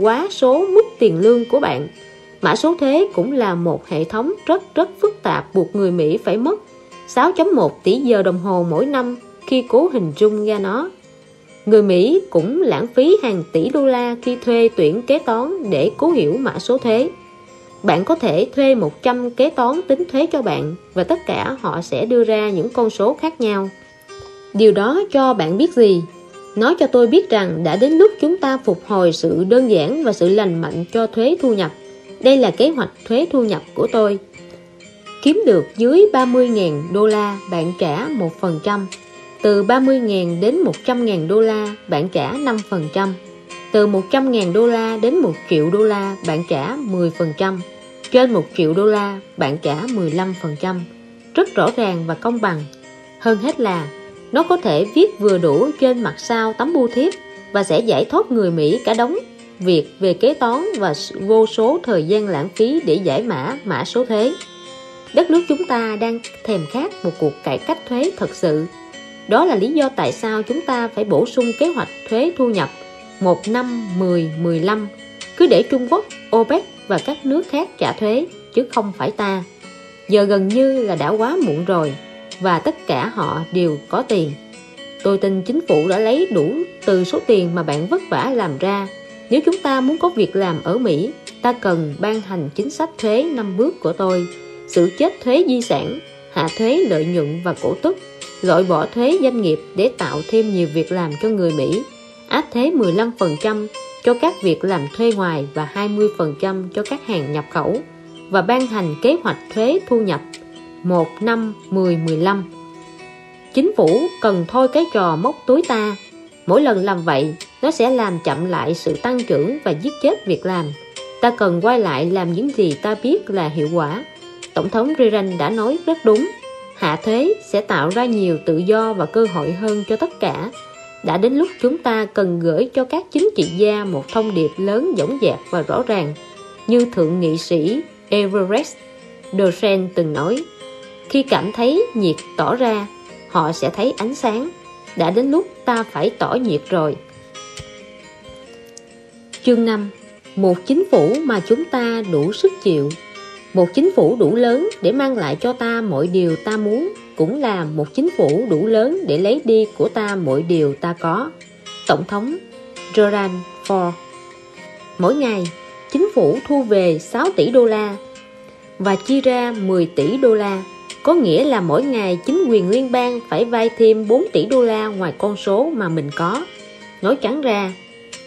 quá số mức tiền lương của bạn. Mã số thuế cũng là một hệ thống rất rất phức tạp buộc người Mỹ phải mất 6.1 tỷ giờ đồng hồ mỗi năm khi cố hình dung ra nó. Người Mỹ cũng lãng phí hàng tỷ đô la khi thuê tuyển kế toán để cố hiểu mã số thuế. Bạn có thể thuê 100 kế toán tính thuế cho bạn và tất cả họ sẽ đưa ra những con số khác nhau. Điều đó cho bạn biết gì? Nói cho tôi biết rằng đã đến lúc chúng ta phục hồi sự đơn giản và sự lành mạnh cho thuế thu nhập. Đây là kế hoạch thuế thu nhập của tôi. Kiếm được dưới 30.000 đô la, bạn trả 1%. Từ 30.000 đến 100.000 đô la, bạn trả 5%. Từ 100.000 đô la đến 1 triệu đô la, bạn trả 10%. Trên 1 triệu đô la, bạn trả 15%. Rất rõ ràng và công bằng. Hơn hết là, nó có thể viết vừa đủ trên mặt sau tấm bưu thiếp và sẽ giải thoát người Mỹ cả đống việc về kế toán và vô số thời gian lãng phí để giải mã mã số thuế. Đất nước chúng ta đang thèm khát một cuộc cải cách thuế thật sự. Đó là lý do tại sao chúng ta phải bổ sung kế hoạch thuế thu nhập 1 năm 10 15 cứ để Trung Quốc, OPEC và các nước khác trả thuế chứ không phải ta. Giờ gần như là đã quá muộn rồi và tất cả họ đều có tiền. Tôi tin chính phủ đã lấy đủ từ số tiền mà bạn vất vả làm ra. Nếu chúng ta muốn có việc làm ở Mỹ, ta cần ban hành chính sách thuế năm bước của tôi. Sự chết thuế di sản, hạ thuế lợi nhuận và cổ tức, loại bỏ thuế doanh nghiệp để tạo thêm nhiều việc làm cho người Mỹ, áp thuế 15% cho các việc làm thuê ngoài và 20% cho các hàng nhập khẩu và ban hành kế hoạch thuế thu nhập 1 năm 10 15 Chính phủ cần thôi cái trò móc túi ta. Mỗi lần làm vậy, Nó sẽ làm chậm lại sự tăng trưởng Và giết chết việc làm. Ta cần quay lại làm những gì ta biết là hiệu quả. Tổng thống Reagan đã nói rất đúng. Hạ thuế sẽ tạo ra nhiều tự do và cơ hội hơn cho tất cả. Đã đến lúc chúng ta cần gửi cho các chính trị gia một thông điệp lớn dõng dạc và rõ ràng, Như Thượng nghị sĩ Everest Dosen từng nói khi cảm thấy nhiệt tỏ ra Họ sẽ thấy ánh sáng. Đã đến lúc ta phải tỏ nhiệt rồi. Chương 5 Một chính phủ mà chúng ta đủ sức chịu. Một chính phủ đủ lớn để mang lại cho ta mọi điều ta muốn Cũng là một chính phủ đủ lớn để lấy đi của ta mọi điều ta có. Tổng thống Gerald Ford. Mỗi ngày, chính phủ thu về 6 tỷ đô la và chi ra 10 tỷ đô la có nghĩa là mỗi ngày chính quyền liên bang phải vay thêm 4 tỷ đô la ngoài con số mà mình có. Nói trắng ra,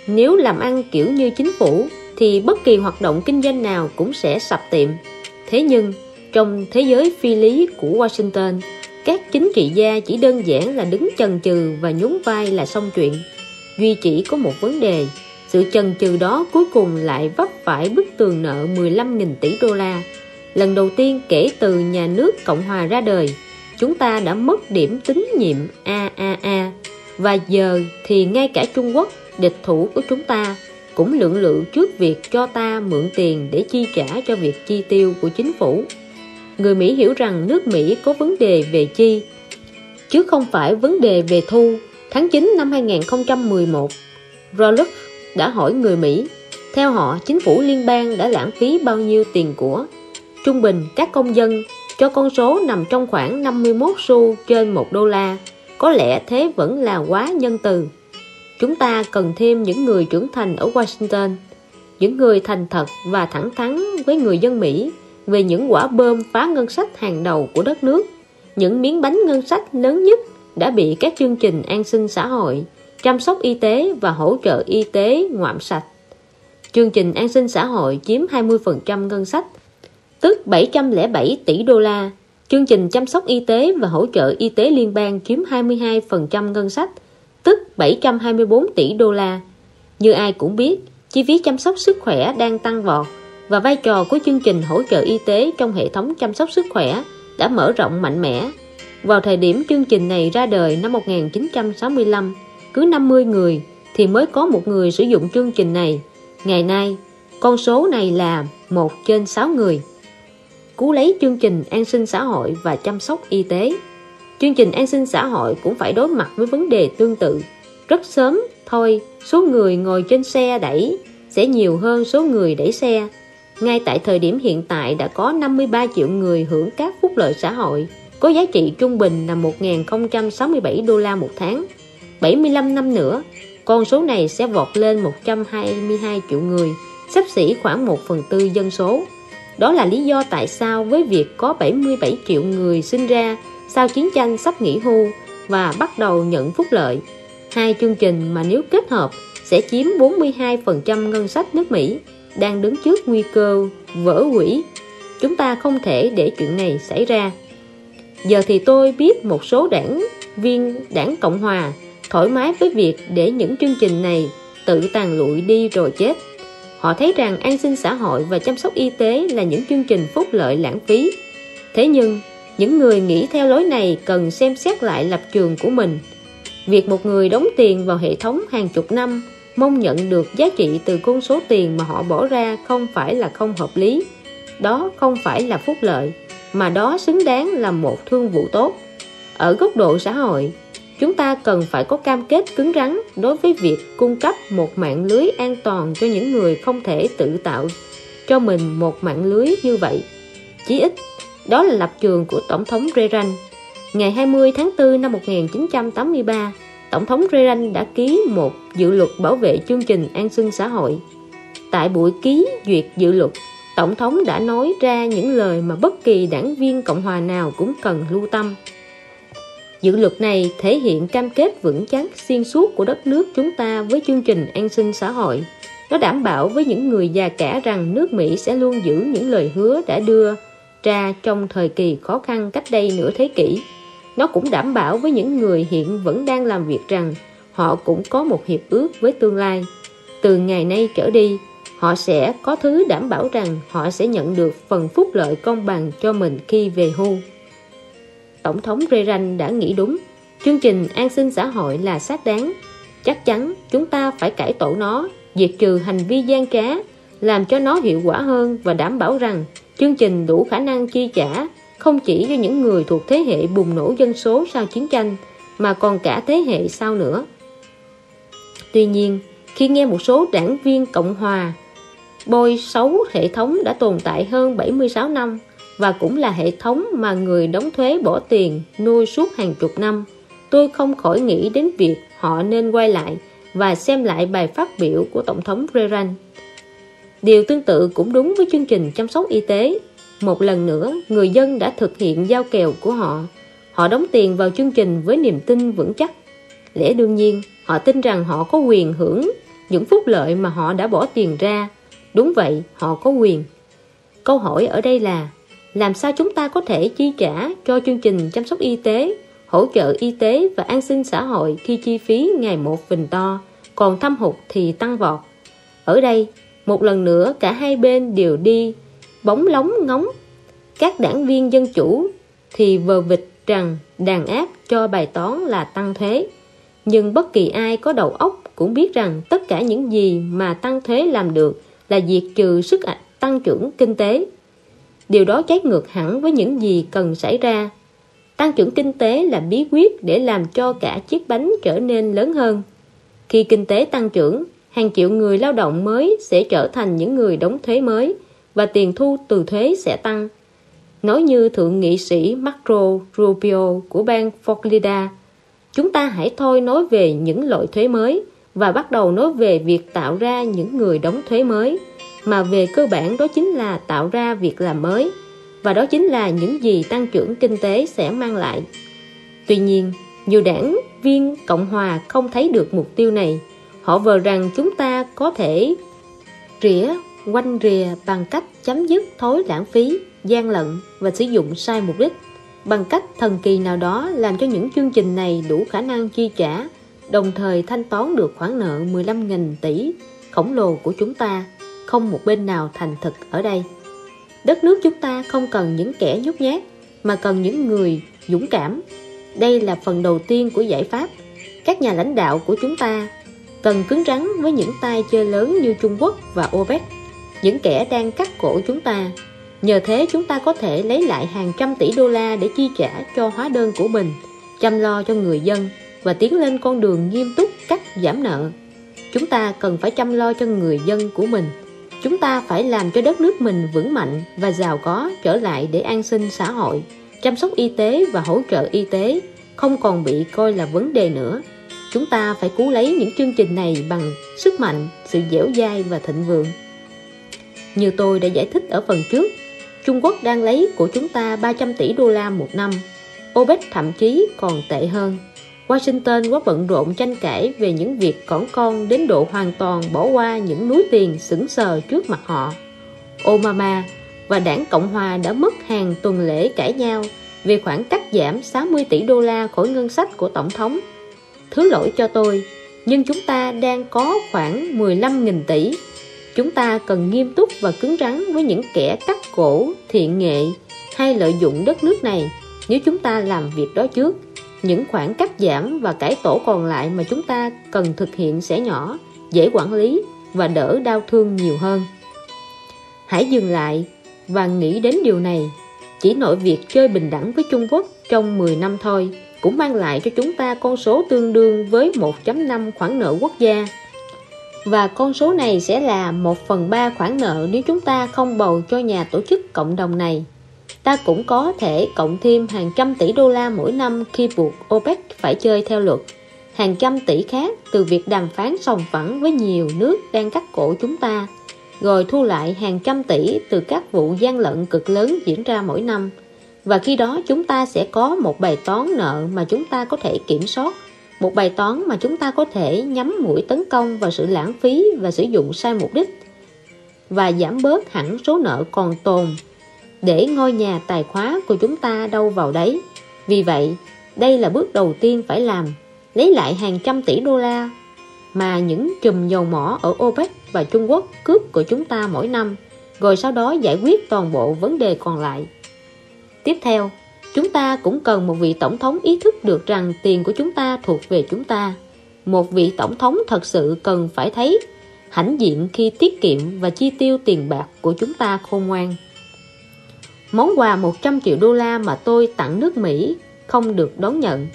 nếu làm ăn kiểu như chính phủ thì bất kỳ hoạt động kinh doanh nào cũng sẽ sập tiệm. Thế nhưng, trong thế giới phi lý của Washington, các chính trị gia chỉ đơn giản là đứng chần chừ và nhún vai là xong chuyện. Duy chỉ có một vấn đề, sự chần chừ đó cuối cùng lại vấp phải bức tường nợ 15.000 tỷ đô la lần đầu tiên kể từ nhà nước Cộng Hòa ra đời, chúng ta đã mất điểm tín nhiệm AAA và giờ thì ngay cả Trung Quốc, địch thủ của chúng ta, cũng lượng lượng trước việc cho ta mượn tiền để chi trả cho việc chi tiêu của chính phủ. Người Mỹ hiểu rằng nước Mỹ có vấn đề về chi, chứ không phải vấn đề về thu. Tháng 9 năm 2011, Roloff đã hỏi người Mỹ, theo họ chính phủ liên bang đã lãng phí bao nhiêu tiền của Trung bình các công dân cho con số nằm trong khoảng 51 xu trên 1 đô la. Có lẽ thế vẫn là quá nhân từ. Chúng ta cần thêm những người trưởng thành ở Washington, những người thành thật và thẳng thắn với người dân Mỹ về những quả bơm phá ngân sách hàng đầu của đất nước, những miếng bánh ngân sách lớn nhất đã bị các chương trình an sinh xã hội, chăm sóc y tế và hỗ trợ y tế ngoạm sạch. Chương trình an sinh xã hội chiếm 20% ngân sách tức 707 tỷ đô la. Chương trình chăm sóc y tế và hỗ trợ y tế liên bang chiếm 22% ngân sách, tức 724 tỷ đô la. Như ai cũng biết, chi phí chăm sóc sức khỏe đang tăng vọt và vai trò của chương trình hỗ trợ y tế trong hệ thống chăm sóc sức khỏe đã mở rộng mạnh mẽ. Vào thời điểm chương trình này ra đời năm 1965, cứ 50 người thì mới có một người sử dụng chương trình này. Ngày nay, con số này là 1 trên 6 người cứu lấy chương trình an sinh xã hội và chăm sóc y tế. Chương trình an sinh xã hội cũng phải đối mặt với vấn đề tương tự. Rất sớm thôi, số người ngồi trên xe đẩy sẽ nhiều hơn số người đẩy xe. Ngay tại thời điểm hiện tại đã có 53 triệu người hưởng các phúc lợi xã hội, có giá trị trung bình là 1.067 đô la một tháng. 75 năm nữa, con số này sẽ vọt lên 122 triệu người, sắp xỉ khoảng 1 phần tư dân số. Đó là lý do tại sao với việc có 77 triệu người sinh ra sau chiến tranh sắp nghỉ hưu và bắt đầu nhận phúc lợi. Hai chương trình mà nếu kết hợp sẽ chiếm 42% ngân sách nước Mỹ đang đứng trước nguy cơ vỡ quỹ. Chúng ta không thể để chuyện này xảy ra. Giờ thì tôi biết một số đảng viên, đảng Cộng Hòa thoải mái với việc để những chương trình này tự tàn lụi đi rồi chết. Họ thấy rằng an sinh xã hội và chăm sóc y tế là những chương trình phúc lợi lãng phí. Thế nhưng, những người nghĩ theo lối này cần xem xét lại lập trường của mình. Việc một người đóng tiền vào hệ thống hàng chục năm mong nhận được giá trị từ con số tiền mà họ bỏ ra không phải là không hợp lý. Đó không phải là phúc lợi, mà đó xứng đáng là một thương vụ tốt. Ở góc độ xã hội, chúng ta cần phải có cam kết cứng rắn đối với việc cung cấp một mạng lưới an toàn cho những người không thể tự tạo cho mình một mạng lưới như vậy. Chí ít, đó là lập trường của Tổng thống Reagan. Ngày 20 tháng 4 năm 1983, Tổng thống Reagan đã ký một dự luật bảo vệ chương trình an sinh xã hội. Tại buổi ký duyệt dự luật, Tổng thống đã nói ra những lời mà bất kỳ đảng viên Cộng hòa nào cũng cần lưu tâm. Dự luật này thể hiện cam kết vững chắc xuyên suốt của đất nước chúng ta với chương trình an sinh xã hội. Nó đảm bảo với những người già cả rằng nước Mỹ sẽ luôn giữ những lời hứa đã đưa ra trong thời kỳ khó khăn cách đây nửa thế kỷ. Nó cũng đảm bảo với những người hiện vẫn đang làm việc rằng họ cũng có một hiệp ước với tương lai. Từ ngày nay trở đi, họ sẽ có thứ đảm bảo rằng họ sẽ nhận được phần phúc lợi công bằng cho mình khi về hưu. Tổng thống Reagan đã nghĩ đúng, chương trình an sinh xã hội là xác đáng. Chắc chắn chúng ta phải cải tổ nó, diệt trừ hành vi gian trá, làm cho nó hiệu quả hơn và đảm bảo rằng chương trình đủ khả năng chi trả không chỉ cho những người thuộc thế hệ bùng nổ dân số sau chiến tranh mà còn cả thế hệ sau nữa. Tuy nhiên, khi nghe một số đảng viên Cộng Hòa bôi xấu hệ thống đã tồn tại hơn 76 năm và cũng là hệ thống mà người đóng thuế bỏ tiền nuôi suốt hàng chục năm, tôi không khỏi nghĩ đến việc họ nên quay lại và xem lại bài phát biểu của Tổng thống Reagan. Điều tương tự cũng đúng với chương trình chăm sóc y tế một lần nữa, người dân đã thực hiện giao kèo của họ. Họ đóng tiền vào chương trình với niềm tin vững chắc. Lẽ đương nhiên, họ tin rằng họ có quyền hưởng những phúc lợi mà họ đã bỏ tiền ra. Đúng vậy, họ có quyền. Câu hỏi ở đây là, làm sao chúng ta có thể chi trả cho chương trình chăm sóc y tế, hỗ trợ y tế và an sinh xã hội khi chi phí ngày một phình to, còn thâm hụt thì tăng vọt. Ở đây, một lần nữa cả hai bên đều đi bóng lóng ngóng. Các đảng viên dân chủ thì vờ vịt rằng đàn áp cho bài toán là tăng thuế. Nhưng bất kỳ ai có đầu óc cũng biết rằng tất cả những gì mà tăng thuế làm được là diệt trừ sức tăng trưởng kinh tế điều đó trái ngược hẳn với những gì cần xảy ra. Tăng trưởng kinh tế là bí quyết để làm cho cả chiếc bánh trở nên lớn hơn. Khi kinh tế tăng trưởng hàng triệu người lao động mới sẽ trở thành những người đóng thuế mới và tiền thu từ thuế sẽ tăng. Nói như Thượng nghị sĩ Marco Rubio của bang Florida, chúng ta hãy thôi nói về những loại thuế mới và bắt đầu nói về việc tạo ra những người đóng thuế mới, mà về cơ bản đó chính là tạo ra việc làm mới, và đó chính là những gì tăng trưởng kinh tế sẽ mang lại. Tuy nhiên, nhiều đảng viên Cộng Hòa không thấy được mục tiêu này. Họ vờ rằng chúng ta có thể rỉa quanh rìa bằng cách chấm dứt thối lãng phí, gian lận và sử dụng sai mục đích. Bằng cách thần kỳ nào đó làm cho những chương trình này đủ khả năng chi trả, đồng thời thanh toán được khoản nợ 15.000 tỷ khổng lồ của chúng ta, không một bên nào thành thực ở đây. Đất nước chúng ta không cần những kẻ nhút nhát, mà cần những người dũng cảm. Đây là phần đầu tiên của giải pháp. Các nhà lãnh đạo của chúng ta cần cứng rắn với những tay chơi lớn như Trung Quốc và OPEC những kẻ đang cắt cổ chúng ta. Nhờ thế chúng ta có thể lấy lại hàng trăm tỷ đô la để chi trả cho hóa đơn của mình, chăm lo cho người dân và tiến lên con đường nghiêm túc cắt giảm nợ. chúng ta cần phải chăm lo cho người dân của mình chúng ta phải làm cho đất nước mình vững mạnh và giàu có trở lại để an sinh xã hội. Chăm sóc y tế và hỗ trợ y tế không còn bị coi là vấn đề nữa. Chúng ta phải cứu lấy những chương trình này bằng sức mạnh, sự dẻo dai và thịnh vượng. Như tôi đã giải thích ở phần trước, Trung Quốc đang lấy của chúng ta 300 tỷ đô la một năm. OPEC thậm chí còn tệ hơn. Washington quá bận rộn tranh cãi về những việc cỏn con đến độ hoàn toàn bỏ qua những núi tiền sững sờ trước mặt họ. Obama và đảng Cộng Hòa đã mất hàng tuần lễ cãi nhau về khoản cắt giảm 60 tỷ đô la khỏi ngân sách của Tổng thống. Thứ lỗi cho tôi, nhưng chúng ta đang có khoảng 15.000 tỷ. Chúng ta cần nghiêm túc và cứng rắn với những kẻ cắt cổ, thiện nghệ hay lợi dụng đất nước này nếu chúng ta làm việc đó trước những khoản cắt giảm và cải tổ còn lại mà chúng ta cần thực hiện sẽ nhỏ, dễ quản lý và đỡ đau thương nhiều hơn. Hãy dừng lại và nghĩ đến điều này. Chỉ nội việc chơi bình đẳng với Trung Quốc trong 10 năm thôi cũng mang lại cho chúng ta con số tương đương với 1.5 khoản nợ quốc gia. Và con số này sẽ là 1 phần 3 khoản nợ nếu chúng ta không bầu cho nhà tổ chức cộng đồng này ta cũng có thể cộng thêm hàng trăm tỷ đô la mỗi năm khi buộc OPEC phải chơi theo luật. Hàng trăm tỷ khác từ việc đàm phán sòng phẳng với nhiều nước đang cắt cổ chúng ta, rồi thu lại hàng trăm tỷ từ các vụ gian lận cực lớn diễn ra mỗi năm. Và khi đó chúng ta sẽ có một bài toán nợ mà chúng ta có thể kiểm soát, một bài toán mà chúng ta có thể nhắm mũi tấn công vào sự lãng phí và sử dụng sai mục đích và giảm bớt hẳn số nợ còn tồn để ngôi nhà tài khóa của chúng ta đâu vào đấy. Vì vậy, đây là bước đầu tiên phải làm, lấy lại hàng trăm tỷ đô la mà những chùm dầu mỏ ở OPEC và Trung Quốc cướp của chúng ta mỗi năm, rồi sau đó giải quyết toàn bộ vấn đề còn lại. Tiếp theo, chúng ta cũng cần một vị tổng thống ý thức được rằng tiền của chúng ta thuộc về chúng ta. Một vị tổng thống thật sự cần phải thấy hãnh diện khi tiết kiệm và chi tiêu tiền bạc của chúng ta khôn ngoan. Món quà 100 triệu đô la mà tôi tặng nước Mỹ không được đón nhận.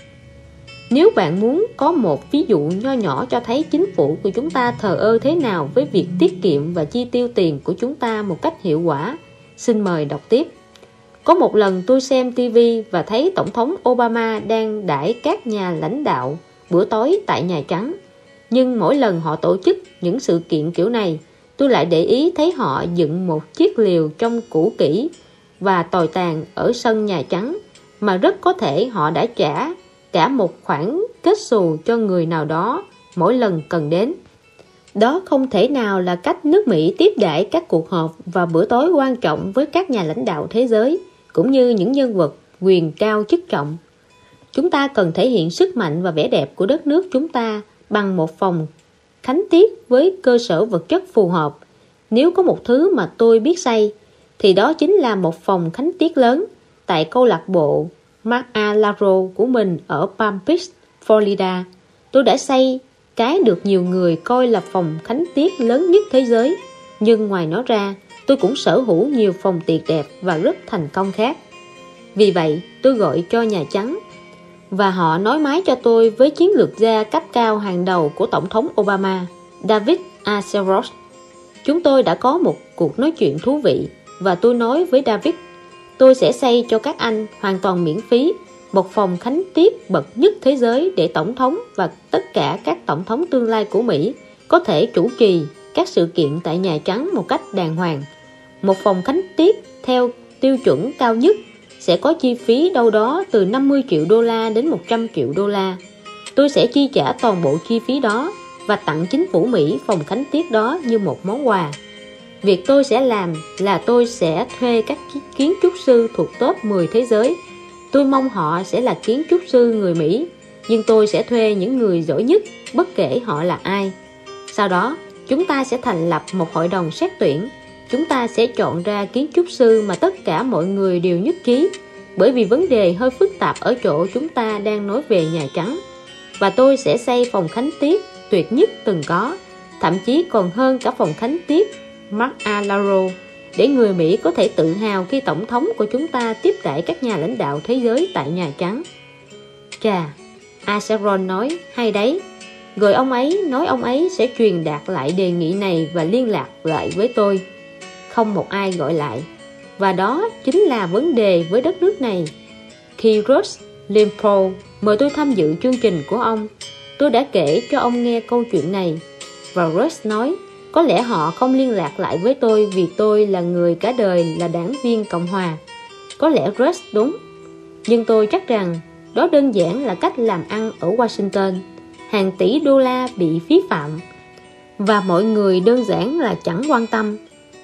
Nếu bạn muốn có một ví dụ nho nhỏ cho thấy chính phủ của chúng ta thờ ơ thế nào với việc tiết kiệm và chi tiêu tiền của chúng ta một cách hiệu quả, xin mời đọc tiếp. Có một lần tôi xem TV và thấy Tổng thống Obama đang đãi các nhà lãnh đạo bữa tối tại Nhà Trắng. Nhưng mỗi lần họ tổ chức những sự kiện kiểu này, tôi lại để ý thấy họ dựng một chiếc liều trong cũ kỹ và tồi tàn ở sân Nhà Trắng, mà rất có thể họ đã trả cả một khoản kết xù cho người nào đó mỗi lần cần đến. Đó không thể nào là cách nước Mỹ tiếp đãi các cuộc họp và bữa tối quan trọng với các nhà lãnh đạo thế giới, cũng như những nhân vật quyền cao chức trọng. Chúng ta cần thể hiện sức mạnh và vẻ đẹp của đất nước chúng ta bằng một phòng khánh tiết với cơ sở vật chất phù hợp. Nếu có một thứ mà tôi biết say thì đó chính là một phòng khánh tiết lớn tại câu lạc bộ Mark A. Laro của mình ở Palm Beach, Florida. Tôi đã xây cái được nhiều người coi là phòng khánh tiết lớn nhất thế giới. Nhưng ngoài nó ra, tôi cũng sở hữu nhiều phòng tiệc đẹp và rất thành công khác. Vì vậy, tôi gọi cho Nhà Trắng và họ nói máy cho tôi với chiến lược gia cấp cao hàng đầu của Tổng thống Obama, David Axelrod. Chúng tôi đã có một cuộc nói chuyện thú vị và tôi nói với David, tôi sẽ xây cho các anh hoàn toàn miễn phí, một phòng khánh tiết bậc nhất thế giới để tổng thống và tất cả các tổng thống tương lai của Mỹ có thể chủ trì các sự kiện tại Nhà Trắng một cách đàng hoàng. Một phòng khánh tiết theo tiêu chuẩn cao nhất sẽ có chi phí đâu đó từ 50 triệu đô la đến 100 triệu đô la. Tôi sẽ chi trả toàn bộ chi phí đó và tặng chính phủ Mỹ phòng khánh tiết đó như một món quà. Việc tôi sẽ làm là tôi sẽ thuê các kiến trúc sư thuộc top 10 thế giới. Tôi mong họ sẽ là kiến trúc sư người Mỹ, nhưng tôi sẽ thuê những người giỏi nhất, bất kể họ là ai. Sau đó, chúng ta sẽ thành lập một hội đồng xét tuyển. Chúng ta sẽ chọn ra kiến trúc sư mà tất cả mọi người đều nhất trí, bởi vì vấn đề hơi phức tạp ở chỗ chúng ta đang nói về Nhà Trắng. Và tôi sẽ xây phòng khánh tiết tuyệt nhất từng có, thậm chí còn hơn cả phòng khánh tiết Mark Alaro để người Mỹ có thể tự hào khi Tổng thống của chúng ta tiếp đãi các nhà lãnh đạo thế giới tại Nhà Trắng. Chà, Asaron nói, hay đấy. Rồi ông ấy nói ông ấy sẽ truyền đạt lại đề nghị này và liên lạc lại với tôi. Không một ai gọi lại. Và đó chính là vấn đề với đất nước này. Khi Ross Limpo mời tôi tham dự chương trình của ông. Tôi đã kể cho ông nghe câu chuyện này. Và Ross nói có lẽ họ không liên lạc lại với tôi Vì tôi là người cả đời là đảng viên Cộng Hòa. Có lẽ Rush đúng. Nhưng tôi chắc rằng Đó đơn giản là cách làm ăn ở Washington. Hàng tỷ đô la bị phí phạm. Và mọi người đơn giản là chẳng quan tâm.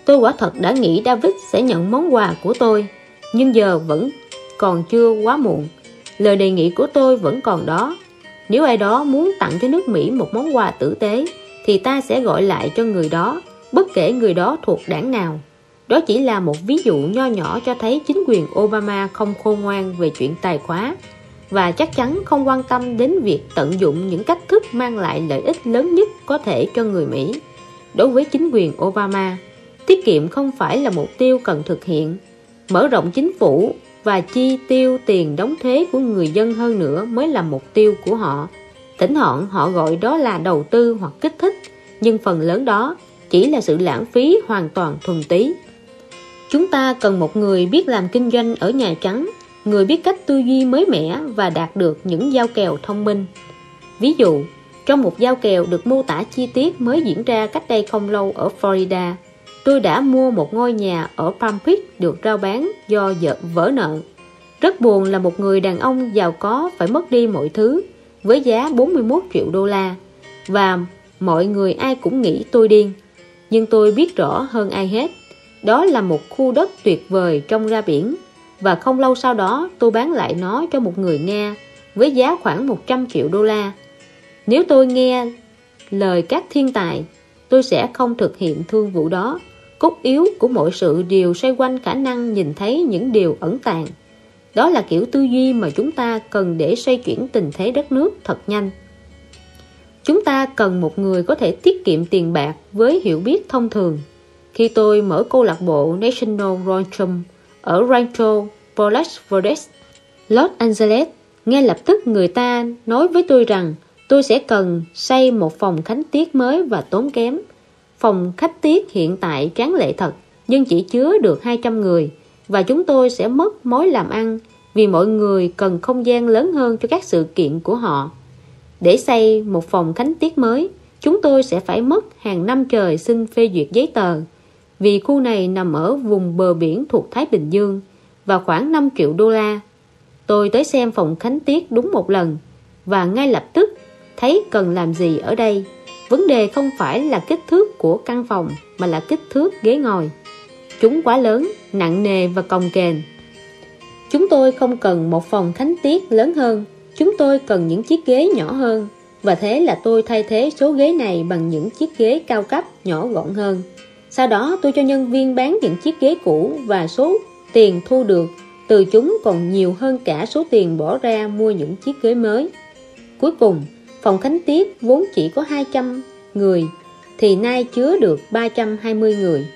Tôi quả thật đã nghĩ David sẽ nhận món quà của tôi. Nhưng giờ vẫn còn chưa quá muộn. Lời đề nghị của tôi vẫn còn đó. Nếu ai đó muốn tặng cho nước Mỹ một món quà tử tế thì ta sẽ gọi lại cho người đó, Bất kể người đó thuộc đảng nào. Đó chỉ là một ví dụ nho nhỏ cho thấy chính quyền Obama không khôn ngoan về chuyện tài khóa, Và chắc chắn không quan tâm đến việc tận dụng những cách thức mang lại lợi ích lớn nhất có thể cho người Mỹ. Đối với chính quyền Obama, Tiết kiệm không phải là mục tiêu cần thực hiện. Mở rộng chính phủ và chi tiêu tiền đóng thuế của người dân hơn nữa mới là mục tiêu của họ. Thỉnh thoảng họ gọi đó là đầu tư hoặc kích thích, nhưng phần lớn đó chỉ là sự lãng phí hoàn toàn thuần túy. Chúng ta cần một người biết làm kinh doanh ở Nhà Trắng, người biết cách tư duy mới mẻ và đạt được những giao kèo thông minh. Ví dụ, trong một giao kèo được mô tả chi tiết mới diễn ra cách đây không lâu ở Florida, Tôi đã mua một ngôi nhà ở Palm Beach được rao bán do vợ vỡ nợ. Rất buồn là một người đàn ông giàu có phải mất đi mọi thứ với giá 41 triệu đô la và mọi người ai cũng nghĩ tôi điên. Nhưng tôi biết rõ hơn ai hết, đó là một khu đất tuyệt vời trong ra biển và không lâu sau đó tôi bán lại nó cho một người Nga với giá khoảng 100 triệu đô la. Nếu tôi nghe lời các thiên tài, tôi sẽ không thực hiện thương vụ đó Cốt yếu của mọi sự đều xoay quanh khả năng nhìn thấy những điều ẩn tàng. Đó là kiểu tư duy mà chúng ta cần để xoay chuyển tình thế đất nước thật nhanh. Chúng ta cần một người có thể tiết kiệm tiền bạc với hiểu biết thông thường. Khi tôi mở câu lạc bộ National Ranchum ở Rancho Palos Verdes, Los Angeles, ngay lập tức người ta nói với tôi rằng tôi sẽ cần xây một phòng khánh tiết mới và tốn kém Phòng khách tiết hiện tại tráng lệ thật nhưng chỉ chứa được 200 người và chúng tôi sẽ mất mối làm ăn vì mọi người cần không gian lớn hơn cho các sự kiện của họ. Để xây một phòng khánh tiết mới, chúng tôi sẽ phải mất hàng năm trời xin phê duyệt giấy tờ vì khu này nằm ở vùng bờ biển thuộc Thái Bình Dương và khoảng 5 triệu đô la. Tôi tới xem phòng khánh tiết đúng một lần và ngay lập tức thấy cần làm gì ở đây. Vấn đề không phải là kích thước của căn phòng mà là kích thước ghế ngồi. Chúng quá lớn, nặng nề và cồng kềnh. Chúng tôi không cần một phòng khánh tiết lớn hơn, chúng tôi cần những chiếc ghế nhỏ hơn. Và thế là tôi thay thế số ghế này bằng những chiếc ghế cao cấp nhỏ gọn hơn. Sau đó tôi cho nhân viên bán những chiếc ghế cũ và số tiền thu được từ chúng còn nhiều hơn cả số tiền bỏ ra mua những chiếc ghế mới. Cuối cùng, Phòng khánh tiết vốn chỉ có 200 người thì nay chứa được 320 người.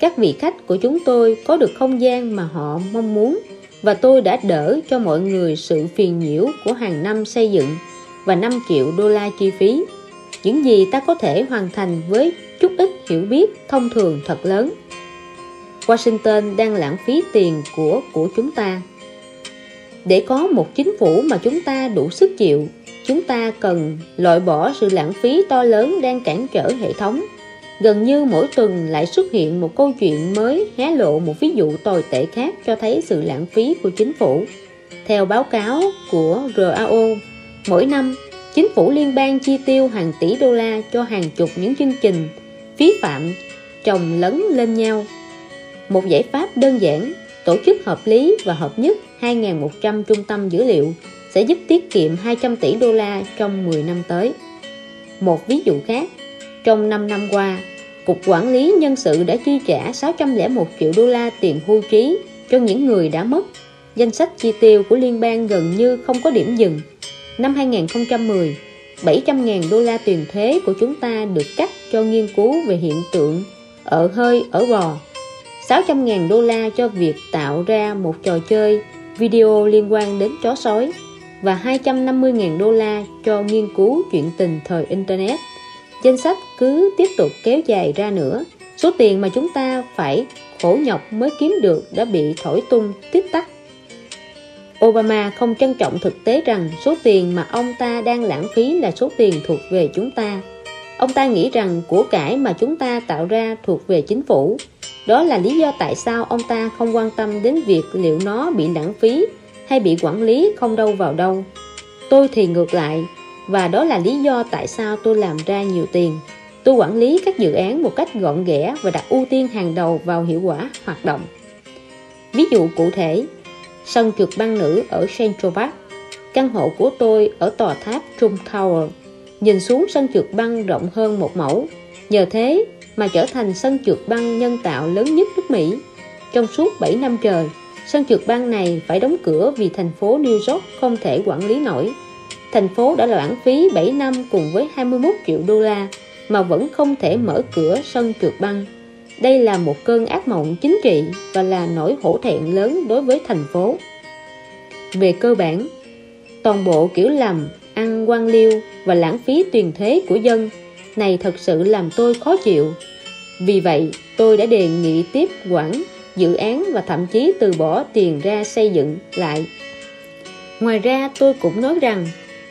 Các vị khách của chúng tôi có được không gian mà họ mong muốn, và tôi đã đỡ cho mọi người sự phiền nhiễu của hàng năm xây dựng và 5 triệu đô la chi phí. Những gì ta có thể hoàn thành với chút ít hiểu biết thông thường thật lớn. Washington đang lãng phí tiền của của chúng ta. Để có một chính phủ mà chúng ta đủ sức chịu, chúng ta cần loại bỏ sự lãng phí to lớn đang cản trở hệ thống. Gần như mỗi tuần lại xuất hiện một câu chuyện mới hé lộ một ví dụ tồi tệ khác cho thấy sự lãng phí của chính phủ. Theo báo cáo của RAO, mỗi năm, chính phủ liên bang chi tiêu hàng tỷ đô la cho hàng chục những chương trình phí phạm chồng lấn lên nhau. Một giải pháp đơn giản, tổ chức hợp lý và hợp nhất 2.100 trung tâm dữ liệu sẽ giúp tiết kiệm 200 tỷ đô la trong 10 năm tới. Một ví dụ khác, trong 5 năm qua, Cục Quản lý Nhân sự đã chi trả 601 triệu đô la tiền hưu trí cho những người đã mất. Danh sách chi tiêu của liên bang gần như không có điểm dừng. Năm 2010, 700.000 đô la tiền thuế của chúng ta được cắt cho nghiên cứu về hiện tượng ở hơi, ở bò. 600.000 đô la cho việc tạo ra một trò chơi video liên quan đến chó sói và 250.000 đô la cho nghiên cứu chuyện tình thời Internet. Danh sách cứ tiếp tục kéo dài ra nữa. Số tiền mà chúng ta phải khổ nhọc mới kiếm được đã bị thổi tung tiếp tắc. Obama không trân trọng thực tế rằng số tiền mà ông ta đang lãng phí là số tiền thuộc về chúng ta. Ông ta nghĩ rằng của cải mà chúng ta tạo ra thuộc về chính phủ. Đó là lý do tại sao ông ta không quan tâm đến việc liệu nó bị lãng phí hay bị quản lý không đâu vào đâu. Tôi thì ngược lại, và đó là lý do tại sao tôi làm ra nhiều tiền. Tôi quản lý các dự án một cách gọn ghẽ và đặt ưu tiên hàng đầu vào hiệu quả hoạt động. Ví dụ cụ thể, sân trượt băng nữ ở Central Park, căn hộ của tôi ở tòa tháp Trump Tower, nhìn xuống sân trượt băng rộng hơn một mẫu. Nhờ thế mà trở thành sân trượt băng nhân tạo lớn nhất nước Mỹ. Trong suốt 7 năm trời, sân trượt băng này phải đóng cửa vì thành phố New York không thể quản lý nổi. Thành phố đã lãng phí 7 năm cùng với 21 triệu đô la mà vẫn không thể mở cửa sân trượt băng. Đây là một cơn ác mộng chính trị và là nỗi hổ thẹn lớn đối với thành phố. Về cơ bản, toàn bộ kiểu làm ăn quan liêu và lãng phí tiền thuế của dân này thật sự làm tôi khó chịu. Vì vậy, tôi đã đề nghị tiếp quản dự án và thậm chí từ bỏ tiền ra xây dựng lại. Ngoài ra, tôi cũng nói rằng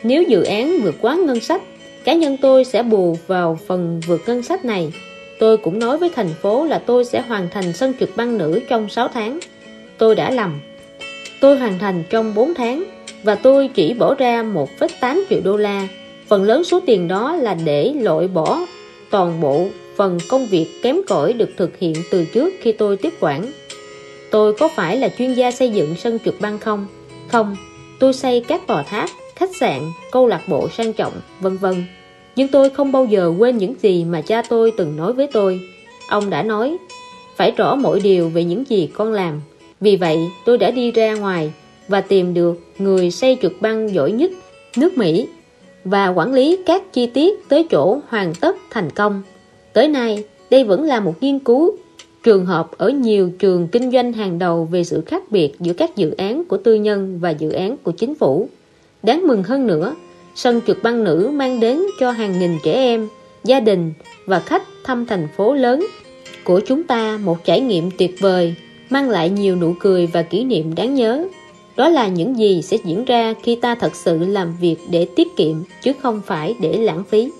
nếu dự án vượt quá ngân sách, cá nhân tôi sẽ bù vào phần vượt ngân sách này. Tôi cũng nói với thành phố là tôi sẽ hoàn thành sân trượt băng nữ trong 6 tháng. Tôi đã lầm. Tôi hoàn thành trong 4 tháng và tôi chỉ bỏ ra 1,8 triệu đô la. Phần lớn số tiền đó là để loại bỏ toàn bộ phần công việc kém cỏi được thực hiện từ trước khi tôi tiếp quản. Tôi có phải là chuyên gia xây dựng sân trượt băng không? Không, tôi xây các tòa tháp, khách sạn, câu lạc bộ sang trọng, vân vân. Nhưng tôi không bao giờ quên những gì mà cha tôi từng nói với tôi. Ông đã nói, phải rõ mọi điều về những gì con làm. Vì vậy, tôi đã đi ra ngoài và tìm được người xây trượt băng giỏi nhất nước Mỹ và quản lý các chi tiết tới chỗ hoàn tất thành công. Tới nay, đây vẫn là một nghiên cứu trường hợp ở nhiều trường kinh doanh hàng đầu về sự khác biệt giữa các dự án của tư nhân và dự án của chính phủ. Đáng mừng hơn nữa, sân trượt băng nữ mang đến cho hàng nghìn trẻ em, gia đình và khách thăm thành phố lớn của chúng ta một trải nghiệm tuyệt vời, mang lại nhiều nụ cười và kỷ niệm đáng nhớ. Đó là những gì sẽ diễn ra khi ta thật sự làm việc để tiết kiệm chứ không phải để lãng phí.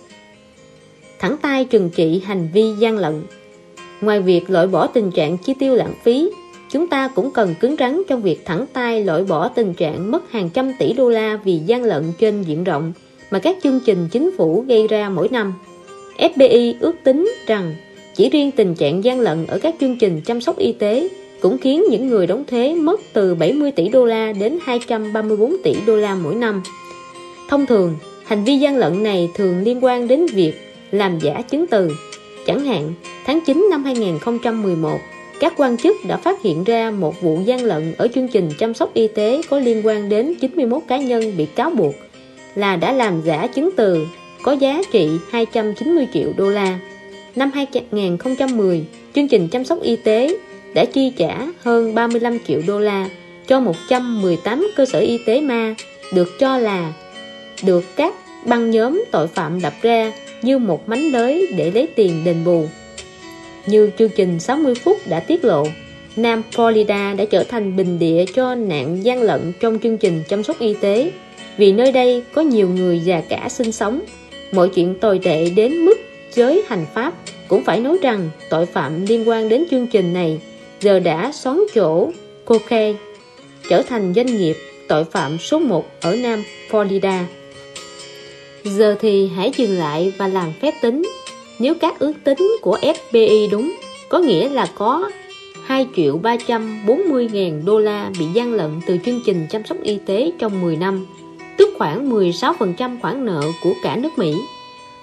Thẳng tay trừng trị hành vi gian lận Ngoài việc loại bỏ tình trạng chi tiêu lãng phí, chúng ta cũng cần cứng rắn trong việc thẳng tay loại bỏ tình trạng mất hàng trăm tỷ đô la vì gian lận trên diện rộng mà các chương trình chính phủ gây ra mỗi năm. FBI ước tính rằng chỉ riêng tình trạng gian lận ở các chương trình chăm sóc y tế cũng khiến những người đóng thuế mất từ 70 tỷ đô la đến 234 tỷ đô la mỗi năm. Thông thường, hành vi gian lận này thường liên quan đến việc làm giả chứng từ. Chẳng hạn, tháng 9 năm 2011, các quan chức đã phát hiện ra một vụ gian lận ở chương trình chăm sóc y tế có liên quan đến 91 cá nhân bị cáo buộc là đã làm giả chứng từ có giá trị 290 triệu đô la. Năm 2010, chương trình chăm sóc y tế đã chi trả hơn 35 triệu đô la cho 118 cơ sở y tế ma được cho là được các băng nhóm tội phạm đập ra như một mánh lới để lấy tiền đền bù. Như chương trình 60 phút đã tiết lộ, Nam Florida đã trở thành bình địa cho nạn gian lận trong chương trình chăm sóc y tế vì nơi đây có nhiều người già cả sinh sống. Mọi chuyện tồi tệ đến mức giới hành pháp cũng phải nói rằng tội phạm liên quan đến chương trình này giờ đã xoắn chỗ Coke trở thành doanh nghiệp tội phạm số 1 ở Nam Florida. Giờ thì hãy dừng lại và làm phép tính. Nếu các ước tính của FBI đúng, có nghĩa là có 2 triệu 340 ngàn đô la bị gian lận từ chương trình chăm sóc y tế trong 10 năm, tức khoảng 16% khoản nợ của cả nước Mỹ.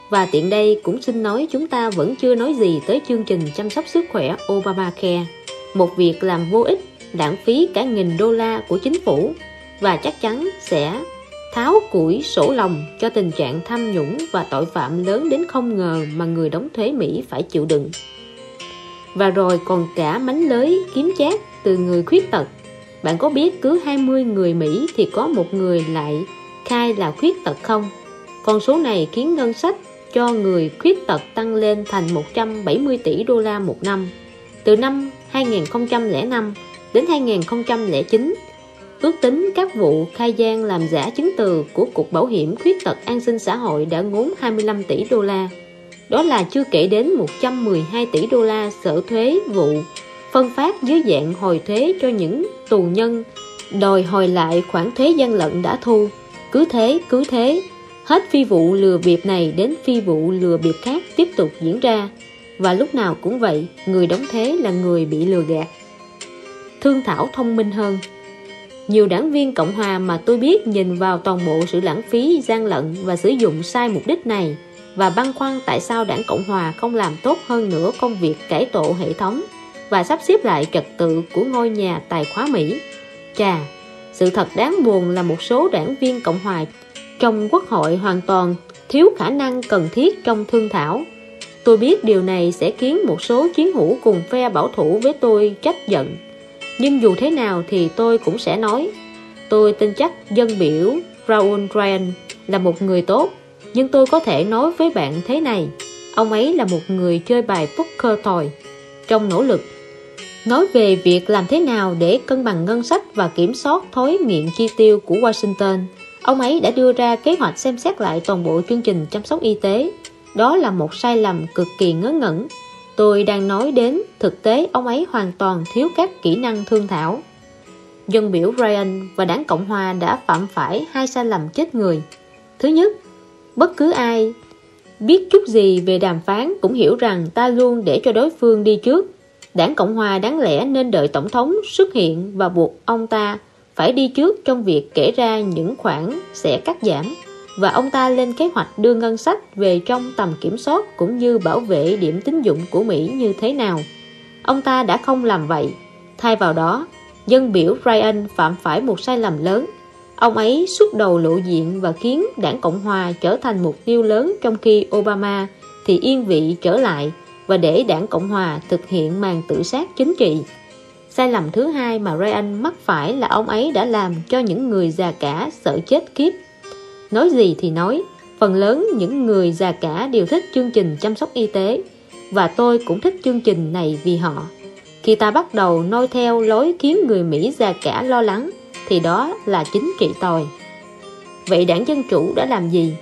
Và tiện đây cũng xin nói chúng ta vẫn chưa nói gì tới chương trình chăm sóc sức khỏe Obamacare, một việc làm vô ích, lãng phí cả nghìn đô la của chính phủ và chắc chắn sẽ tháo củi sổ lòng cho tình trạng tham nhũng và tội phạm lớn đến không ngờ mà người đóng thuế Mỹ phải chịu đựng. Và rồi còn cả mánh lới kiếm chát từ người khuyết tật. bạn có biết cứ 20 người Mỹ thì có một người lại khai là khuyết tật không? Con số này khiến ngân sách cho người khuyết tật tăng lên thành 170 tỷ đô la một năm. Từ năm 2005 đến 2009, ước tính các vụ khai gian làm giả chứng từ của Cục Bảo hiểm Khuyết tật An sinh xã hội đã ngốn 25 tỷ đô la. Đó là chưa kể đến 112 tỷ đô la sở thuế vụ phân phát dưới dạng hồi thuế cho những tù nhân đòi hồi lại khoản thuế gian lận đã thu. Cứ thế, cứ thế, hết phi vụ lừa bịp này đến phi vụ lừa bịp khác tiếp tục diễn ra. Và lúc nào cũng vậy, người đóng thế là người bị lừa gạt. Thương Thảo thông minh hơn. Nhiều đảng viên Cộng Hòa mà tôi biết nhìn vào toàn bộ sự lãng phí, gian lận và sử dụng sai mục đích này và băn khoăn tại sao đảng Cộng Hòa không làm tốt hơn nữa công việc cải tổ hệ thống và sắp xếp lại trật tự của ngôi nhà tài khóa Mỹ. Chà, sự thật đáng buồn là một số đảng viên Cộng Hòa trong quốc hội hoàn toàn thiếu khả năng cần thiết trong thương thảo. Tôi biết điều này sẽ khiến một số chiến hữu cùng phe bảo thủ với tôi trách giận. Nhưng dù thế nào thì tôi cũng sẽ nói. Tôi tin chắc dân biểu Raoul Ryan là một người tốt, Nhưng tôi có thể nói với bạn thế này. Ông ấy là một người chơi bài poker tồi Trong nỗ lực, Nói về việc làm thế nào để cân bằng ngân sách và kiểm soát thói nghiện chi tiêu của Washington, Ông ấy đã đưa ra kế hoạch xem xét lại toàn bộ chương trình chăm sóc y tế. Đó là một sai lầm cực kỳ ngớ ngẩn. Tôi đang nói đến thực tế ông ấy hoàn toàn thiếu các kỹ năng thương thảo. Dân biểu Ryan và đảng Cộng Hòa đã phạm phải hai sai lầm chết người. Thứ nhất, bất cứ ai biết chút gì về đàm phán cũng hiểu rằng ta luôn để cho đối phương đi trước. Đảng Cộng Hòa đáng lẽ nên đợi Tổng thống xuất hiện và buộc ông ta phải đi trước trong việc kể ra những khoản sẽ cắt giảm và ông ta lên kế hoạch đưa ngân sách về trong tầm kiểm soát cũng như bảo vệ điểm tín dụng của Mỹ như thế nào. Ông ta đã không làm vậy. Thay vào đó, dân biểu Ryan phạm phải một sai lầm lớn. Ông ấy xuất đầu lộ diện và khiến đảng Cộng Hòa trở thành mục tiêu lớn trong khi Obama thì yên vị trở lại và để đảng Cộng Hòa thực hiện màn tự sát chính trị. Sai lầm thứ hai mà Ryan mắc phải là ông ấy đã làm cho những người già cả sợ chết kiếp Nói gì thì nói, phần lớn những người già cả đều thích chương trình chăm sóc y tế và tôi cũng thích chương trình này vì họ. Khi ta bắt đầu noi theo lối khiến người Mỹ già cả lo lắng thì đó là chính trị tồi. Vậy đảng Dân Chủ đã làm gì?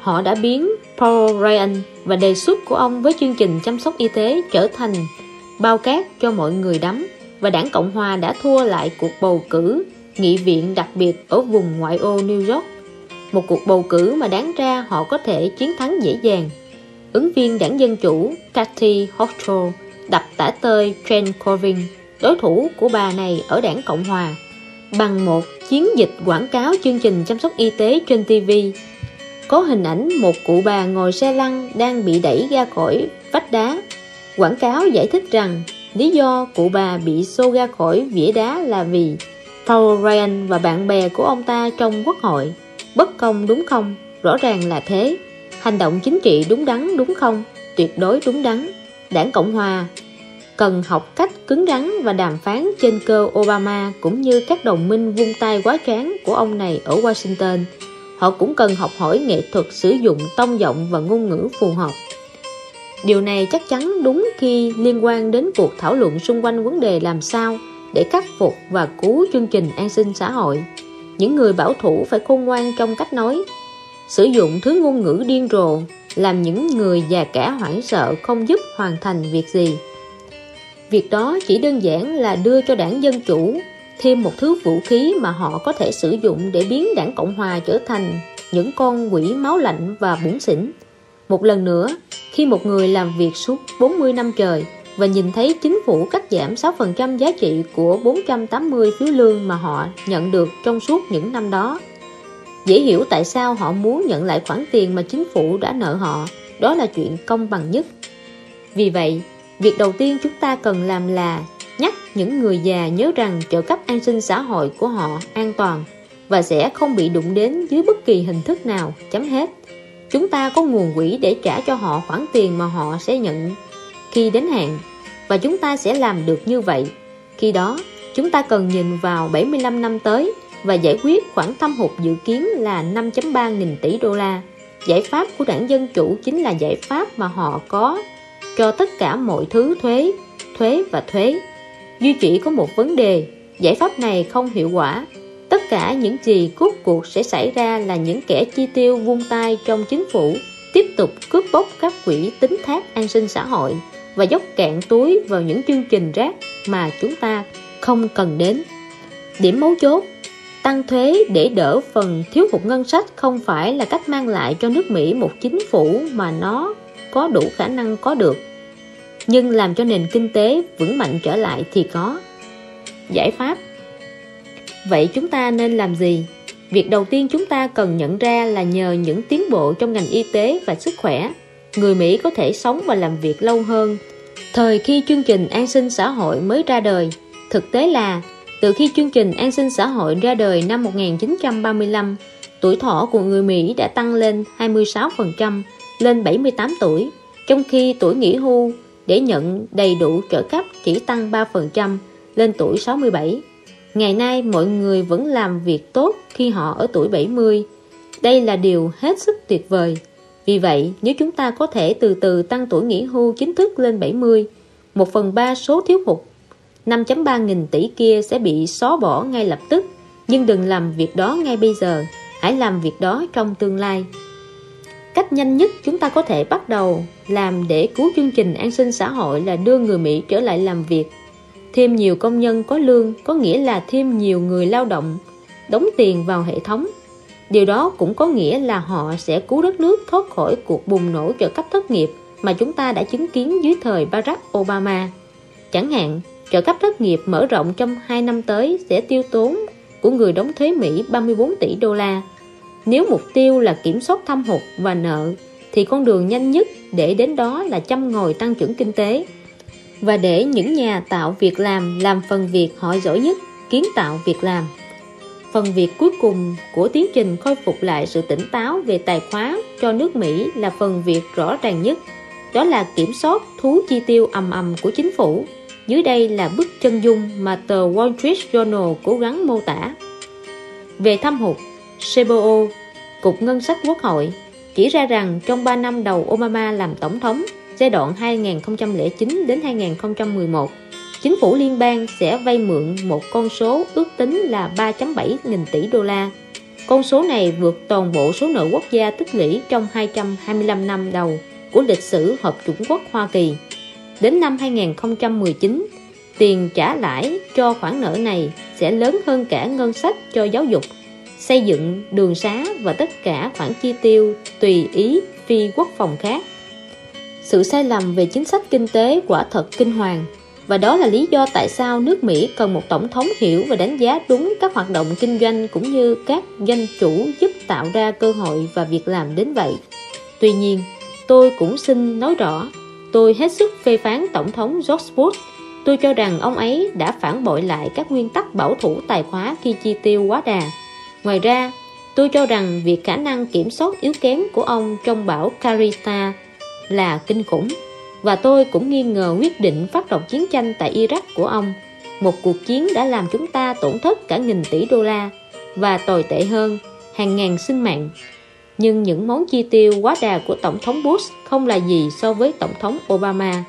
Họ đã biến Paul Ryan và đề xuất của ông với chương trình chăm sóc y tế trở thành bao cát cho mọi người đắm và đảng Cộng Hòa đã thua lại cuộc bầu cử nghị viện đặc biệt ở vùng ngoại ô New York một cuộc bầu cử mà đáng ra họ có thể chiến thắng dễ dàng. Ứng viên đảng Dân Chủ Kathy Hochul đập tả tơi Trent Corvin, đối thủ của bà này ở đảng Cộng Hòa, bằng một chiến dịch quảng cáo chương trình chăm sóc y tế trên TV. Có hình ảnh một cụ bà ngồi xe lăn đang bị đẩy ra khỏi vách đá. Quảng cáo giải thích rằng lý do cụ bà bị xô ra khỏi vỉa đá là vì Paul Ryan và bạn bè của ông ta trong quốc hội Bất công đúng không? Rõ ràng là thế. Hành động chính trị đúng đắn đúng không? Tuyệt đối đúng đắn. Đảng Cộng Hòa cần học cách cứng rắn và đàm phán trên cơ Obama cũng như các đồng minh vung tay quá tráng của ông này ở Washington. Họ cũng cần học hỏi nghệ thuật sử dụng tông giọng và ngôn ngữ phù hợp. Điều này chắc chắn đúng khi liên quan đến cuộc thảo luận xung quanh vấn đề làm sao để khắc phục và cứu chương trình an sinh xã hội những người bảo thủ phải khôn ngoan trong cách nói. Sử dụng thứ ngôn ngữ điên rồ, làm những người già cả hoảng sợ không giúp hoàn thành việc gì. Việc đó chỉ đơn giản là đưa cho đảng Dân Chủ thêm một thứ vũ khí mà họ có thể sử dụng để biến đảng Cộng Hòa trở thành những con quỷ máu lạnh và bủn xỉn. Một lần nữa, khi một người làm việc suốt 40 năm trời và nhìn thấy chính phủ cắt giảm 6% giá trị của 480 phiếu lương mà họ nhận được trong suốt những năm đó. Dễ hiểu tại sao họ muốn nhận lại khoản tiền mà chính phủ đã nợ họ, đó là chuyện công bằng nhất. Vì vậy, việc đầu tiên chúng ta cần làm là nhắc những người già nhớ rằng trợ cấp an sinh xã hội của họ an toàn và sẽ không bị đụng đến dưới bất kỳ hình thức nào, chấm hết. Chúng ta có nguồn quỹ để trả cho họ khoản tiền mà họ sẽ nhận khi đến hạn và chúng ta sẽ làm được như vậy khi đó chúng ta cần nhìn vào 75 năm tới và giải quyết khoản thâm hụt dự kiến là 5.3 nghìn tỷ đô la. Giải pháp của đảng Dân Chủ chính là giải pháp mà họ có cho tất cả mọi thứ thuế, thuế và thuế. Duy chỉ có một vấn đề, giải pháp này không hiệu quả. Tất cả những gì cốt cuộc sẽ xảy ra là những kẻ chi tiêu vung tay trong chính phủ tiếp tục cướp bóc các quỹ tính thác an sinh xã hội và dốc cạn túi vào những chương trình rác mà chúng ta không cần đến. Điểm mấu chốt Tăng thuế để đỡ phần thiếu hụt ngân sách không phải là cách mang lại cho nước Mỹ một chính phủ mà nó có đủ khả năng có được. Nhưng làm cho nền kinh tế vững mạnh trở lại thì có. Giải pháp Vậy chúng ta nên làm gì? Việc đầu tiên chúng ta cần nhận ra là nhờ những tiến bộ trong ngành y tế và sức khỏe, người Mỹ có thể sống và làm việc lâu hơn. Thời khi chương trình an sinh xã hội mới ra đời, thực tế là từ khi chương trình an sinh xã hội ra đời năm 1935, tuổi thọ của người Mỹ đã tăng lên 26%, lên 78 tuổi, trong khi tuổi nghỉ hưu để nhận đầy đủ trợ cấp chỉ tăng 3%, lên tuổi 67. Ngày nay mọi người vẫn làm việc tốt khi họ ở tuổi 70. Đây là điều hết sức tuyệt vời. Vì vậy, nếu chúng ta có thể từ từ tăng tuổi nghỉ hưu chính thức lên 70, một phần ba số thiếu hụt 5.3 nghìn tỷ kia sẽ bị xóa bỏ ngay lập tức. Nhưng đừng làm việc đó ngay bây giờ hãy làm việc đó trong tương lai. Cách nhanh nhất chúng ta có thể bắt đầu làm để cứu chương trình an sinh xã hội là đưa người Mỹ trở lại làm việc. Thêm nhiều công nhân có lương có nghĩa là thêm nhiều người lao động đóng tiền vào hệ thống điều đó cũng có nghĩa là họ sẽ cứu đất nước thoát khỏi cuộc bùng nổ trợ cấp thất nghiệp mà chúng ta đã chứng kiến dưới thời Barack Obama chẳng hạn trợ cấp thất nghiệp mở rộng trong 2 năm tới sẽ tiêu tốn của người đóng thuế Mỹ 34 tỷ đô la. Nếu mục tiêu là kiểm soát thâm hụt và nợ, thì con đường nhanh nhất để đến đó là chăm ngồi tăng trưởng kinh tế. Và để những nhà tạo việc làm làm phần việc họ giỏi nhất, kiến tạo việc làm. Phần việc cuối cùng của tiến trình khôi phục lại sự tỉnh táo về tài khoá cho nước Mỹ là phần việc rõ ràng nhất. Đó là kiểm soát thú chi tiêu ầm ầm của chính phủ dưới đây là bức chân dung mà tờ Wall Street Journal cố gắng mô tả. Về thâm hụt, CBO, Cục Ngân sách Quốc hội, chỉ ra rằng trong 3 năm đầu Obama làm tổng thống, giai đoạn 2009 đến 2011, chính phủ liên bang sẽ vay mượn một con số ước tính là 3.7 nghìn tỷ đô la. Con số này vượt toàn bộ số nợ quốc gia tích lũy trong 225 năm đầu của lịch sử Hợp Trung quốc Hoa Kỳ. Đến năm 2019, tiền trả lãi cho khoản nợ này sẽ lớn hơn cả ngân sách cho giáo dục, xây dựng, đường xá và tất cả khoản chi tiêu tùy ý phi quốc phòng khác. Sự sai lầm về chính sách kinh tế quả thật kinh hoàng và đó là lý do tại sao nước Mỹ cần một tổng thống hiểu và đánh giá đúng các hoạt động kinh doanh cũng như các doanh chủ giúp tạo ra cơ hội và việc làm đến vậy. Tuy nhiên, tôi cũng xin nói rõ Tôi hết sức phê phán Tổng thống George Bush. Tôi cho rằng ông ấy đã phản bội lại các nguyên tắc bảo thủ tài khóa khi chi tiêu quá đà. Ngoài ra, tôi cho rằng việc khả năng kiểm soát yếu kém của ông trong bão carita là kinh khủng. Và tôi cũng nghi ngờ quyết định phát động chiến tranh tại Iraq của ông. Một cuộc chiến đã làm chúng ta tổn thất cả nghìn tỷ đô la và tồi tệ hơn, hàng ngàn sinh mạng nhưng những món chi tiêu quá đà của Tổng thống Bush không là gì so với Tổng thống Obama.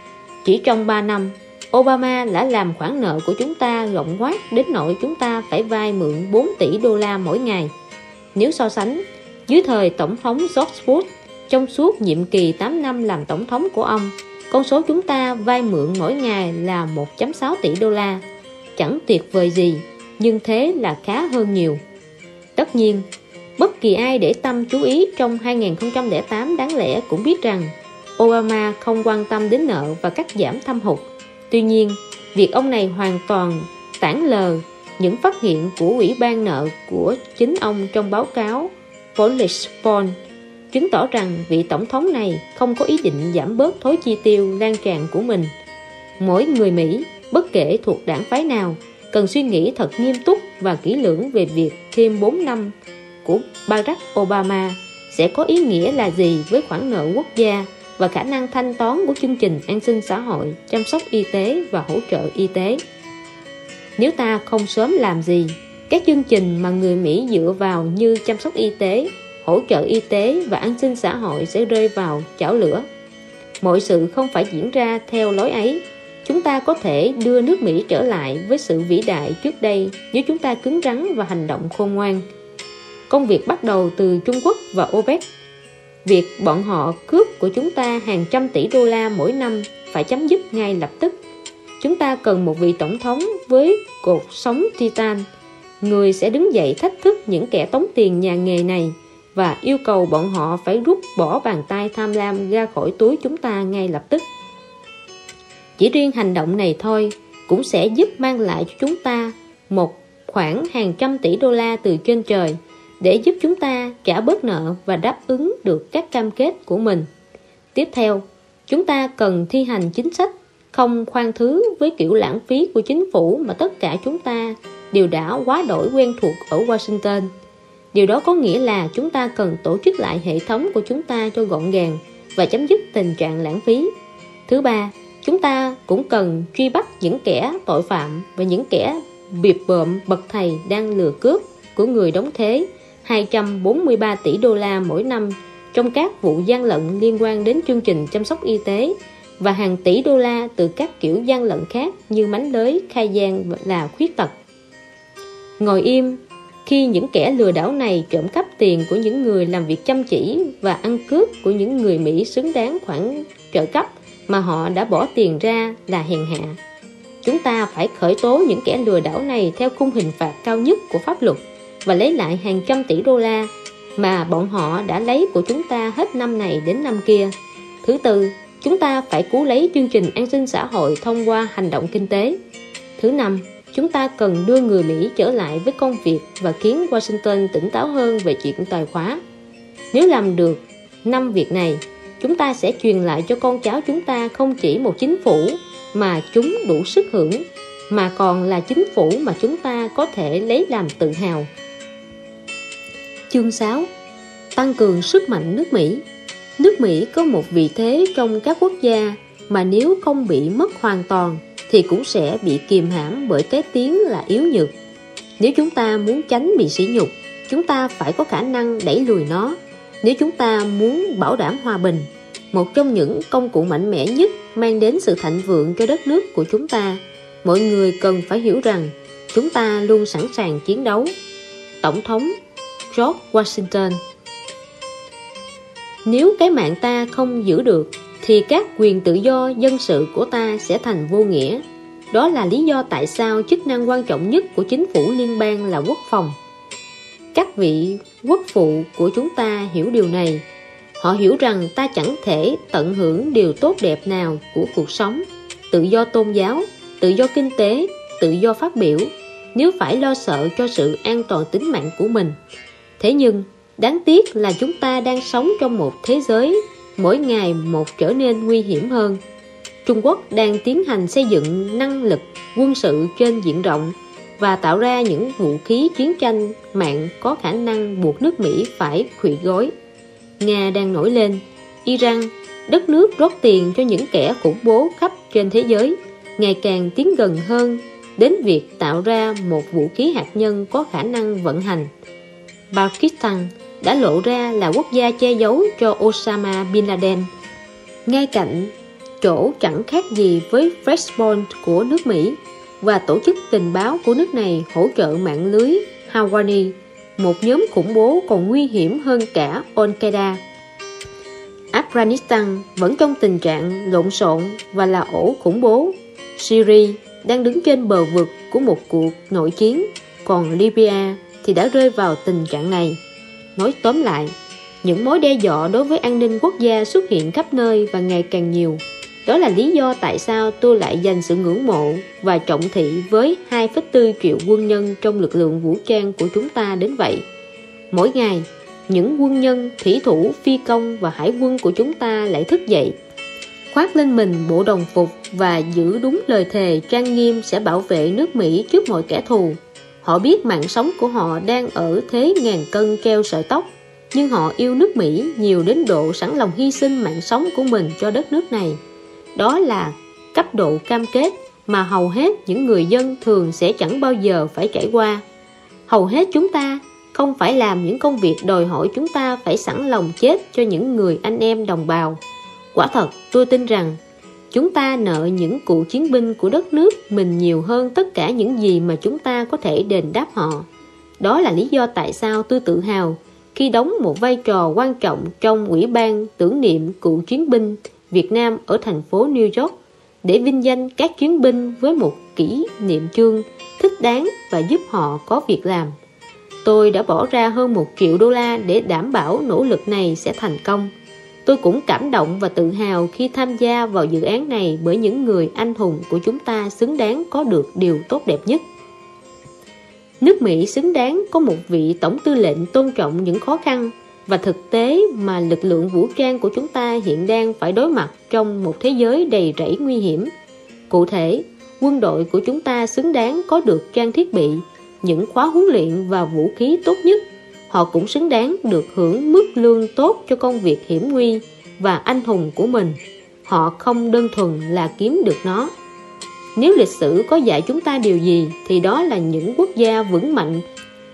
Chỉ trong 3 năm, Obama đã làm khoản nợ của chúng ta rộng quát đến nỗi chúng ta phải vay mượn 4 tỷ đô la mỗi ngày. Nếu so sánh, dưới thời Tổng thống George Bush, trong suốt nhiệm kỳ 8 năm làm Tổng thống của ông, con số chúng ta vay mượn mỗi ngày là 1.6 tỷ đô la. Chẳng tuyệt vời gì, nhưng thế là khá hơn nhiều. Tất nhiên, Bất kỳ ai để tâm chú ý trong 2008 đáng lẽ cũng biết rằng Obama không quan tâm đến nợ và cắt giảm thâm hụt. Tuy nhiên, việc ông này hoàn toàn tản lờ những phát hiện của Ủy ban nợ của chính ông trong báo cáo Polish Bond chứng tỏ rằng vị tổng thống này không có ý định giảm bớt thối chi tiêu lan tràn của mình. Mỗi người Mỹ, bất kể thuộc đảng phái nào, cần suy nghĩ thật nghiêm túc và kỹ lưỡng về việc thêm 4 năm của Barack Obama sẽ có ý nghĩa là gì với khoản nợ quốc gia và khả năng thanh toán của chương trình an sinh xã hội, chăm sóc y tế và hỗ trợ y tế. nếu ta không sớm làm gì các chương trình mà người Mỹ dựa vào như chăm sóc y tế hỗ trợ y tế và an sinh xã hội sẽ rơi vào chảo lửa. Mọi sự không phải diễn ra theo lối ấy. Chúng ta có thể đưa nước Mỹ trở lại với sự vĩ đại trước đây nếu chúng ta cứng rắn và hành động khôn ngoan. Công việc bắt đầu từ Trung Quốc và OPEC việc bọn họ cướp của chúng ta hàng trăm tỷ đô la mỗi năm phải chấm dứt ngay lập tức. Chúng ta cần một vị tổng thống với cột sống titan, người sẽ đứng dậy thách thức những kẻ tống tiền nhà nghề này và yêu cầu bọn họ phải rút bỏ bàn tay tham lam ra khỏi túi chúng ta ngay lập tức chỉ riêng hành động này thôi cũng sẽ giúp mang lại cho chúng ta một khoản hàng trăm tỷ đô la từ trên trời để giúp chúng ta trả bớt nợ và đáp ứng được các cam kết của mình. Tiếp theo, chúng ta cần thi hành chính sách không khoan thứ với kiểu lãng phí của chính phủ mà tất cả chúng ta đều đã quá đổi quen thuộc ở Washington. Điều đó có nghĩa là chúng ta cần tổ chức lại hệ thống của chúng ta cho gọn gàng và chấm dứt tình trạng lãng phí. Thứ ba, chúng ta cũng cần truy bắt những kẻ tội phạm và những kẻ biệp bợm bậc thầy đang lừa cướp của người đóng thế 243 tỷ đô la mỗi năm trong các vụ gian lận liên quan đến chương trình chăm sóc y tế và hàng tỷ đô la từ các kiểu gian lận khác như mánh lưới, khai gian là khuyết tật. Ngồi im khi những kẻ lừa đảo này trộm cắp tiền của những người làm việc chăm chỉ và ăn cướp của những người Mỹ xứng đáng khoản trợ cấp mà họ đã bỏ tiền ra là hèn hạ. Chúng ta phải khởi tố những kẻ lừa đảo này theo khung hình phạt cao nhất của pháp luật và lấy lại hàng trăm tỷ đô la mà bọn họ đã lấy của chúng ta hết năm này đến năm kia. Thứ tư, chúng ta phải cứu lấy chương trình an sinh xã hội thông qua hành động kinh tế. Thứ năm, chúng ta cần đưa người Mỹ trở lại với công việc và khiến Washington tỉnh táo hơn về chuyện tài khóa. Nếu làm được năm việc này, chúng ta sẽ truyền lại cho con cháu chúng ta không chỉ một chính phủ mà chúng đủ sức hưởng, mà còn là chính phủ mà chúng ta có thể lấy làm tự hào. Chương 6 Tăng cường sức mạnh nước Mỹ Nước Mỹ có một vị thế trong các quốc gia mà nếu không bị mất hoàn toàn thì cũng sẽ bị kìm hãm bởi cái tiếng là yếu nhược. Nếu chúng ta muốn tránh bị sỉ nhục, chúng ta phải có khả năng đẩy lùi nó. Nếu chúng ta muốn bảo đảm hòa bình, một trong những công cụ mạnh mẽ nhất mang đến sự thịnh vượng cho đất nước của chúng ta, mọi người cần phải hiểu rằng chúng ta luôn sẵn sàng chiến đấu. Tổng thống George Washington Nếu cái mạng ta không giữ được thì các quyền tự do dân sự của ta sẽ thành vô nghĩa. Đó là lý do tại sao chức năng quan trọng nhất của chính phủ liên bang là quốc phòng. Các vị quốc phụ của chúng ta hiểu điều này. Họ hiểu rằng ta chẳng thể tận hưởng điều tốt đẹp nào của cuộc sống, tự do tôn giáo, tự do kinh tế, tự do phát biểu, nếu phải lo sợ cho sự an toàn tính mạng của mình. Thế nhưng, đáng tiếc là chúng ta đang sống trong một thế giới mỗi ngày một trở nên nguy hiểm hơn. Trung Quốc đang tiến hành xây dựng năng lực quân sự trên diện rộng và tạo ra những vũ khí chiến tranh mạng có khả năng buộc nước Mỹ phải khủy gối. Nga đang nổi lên, Iran, đất nước rót tiền cho những kẻ khủng bố khắp trên thế giới, ngày càng tiến gần hơn đến việc tạo ra một vũ khí hạt nhân có khả năng vận hành. Pakistan đã lộ ra là quốc gia che giấu cho Osama Bin Laden. Ngay cạnh chỗ chẳng khác gì với Freshbond của nước Mỹ và tổ chức tình báo của nước này hỗ trợ mạng lưới Hawani, một nhóm khủng bố còn nguy hiểm hơn cả Al-Qaeda. Afghanistan vẫn trong tình trạng lộn xộn và là ổ khủng bố. Syria đang đứng trên bờ vực của một cuộc nội chiến, còn Libya thì đã rơi vào tình trạng này. Nói tóm lại, những mối đe dọa đối với an ninh quốc gia xuất hiện khắp nơi và ngày càng nhiều. Đó là lý do tại sao tôi lại dành sự ngưỡng mộ và trọng thị với 2,4 triệu quân nhân trong lực lượng vũ trang của chúng ta đến vậy. Mỗi ngày, những quân nhân, thủy thủ, phi công và hải quân của chúng ta lại thức dậy, khoác lên mình bộ đồng phục và giữ đúng lời thề trang nghiêm sẽ bảo vệ nước Mỹ trước mọi kẻ thù. Họ biết mạng sống của họ đang ở thế ngàn cân treo sợi tóc Nhưng họ yêu nước Mỹ nhiều đến độ sẵn lòng hy sinh mạng sống của mình cho đất nước này Đó là cấp độ cam kết mà hầu hết những người dân thường sẽ chẳng bao giờ phải trải qua. Hầu hết chúng ta không phải làm những công việc đòi hỏi chúng ta phải sẵn lòng chết cho những người anh em đồng bào. Quả thật, tôi tin rằng chúng ta nợ những cựu chiến binh của đất nước mình nhiều hơn tất cả những gì mà chúng ta có thể đền đáp họ. Đó là lý do tại sao tôi tự hào khi đóng một vai trò quan trọng trong Ủy ban tưởng niệm cựu chiến binh Việt Nam ở thành phố New York để vinh danh các chiến binh với một kỷ niệm chương thích đáng và giúp họ có việc làm. Tôi đã bỏ ra hơn một triệu đô la để đảm bảo nỗ lực này sẽ thành công. Tôi cũng cảm động và tự hào khi tham gia vào dự án này bởi những người anh hùng của chúng ta xứng đáng có được điều tốt đẹp nhất. Nước Mỹ xứng đáng có một vị tổng tư lệnh tôn trọng những khó khăn và thực tế mà lực lượng vũ trang của chúng ta hiện đang phải đối mặt trong một thế giới đầy rẫy nguy hiểm. Cụ thể, quân đội của chúng ta xứng đáng có được trang thiết bị, những khóa huấn luyện và vũ khí tốt nhất. Họ cũng xứng đáng được hưởng mức lương tốt cho công việc hiểm nguy và anh hùng của mình. Họ không đơn thuần là kiếm được nó. Nếu lịch sử có dạy chúng ta điều gì thì đó là những quốc gia vững mạnh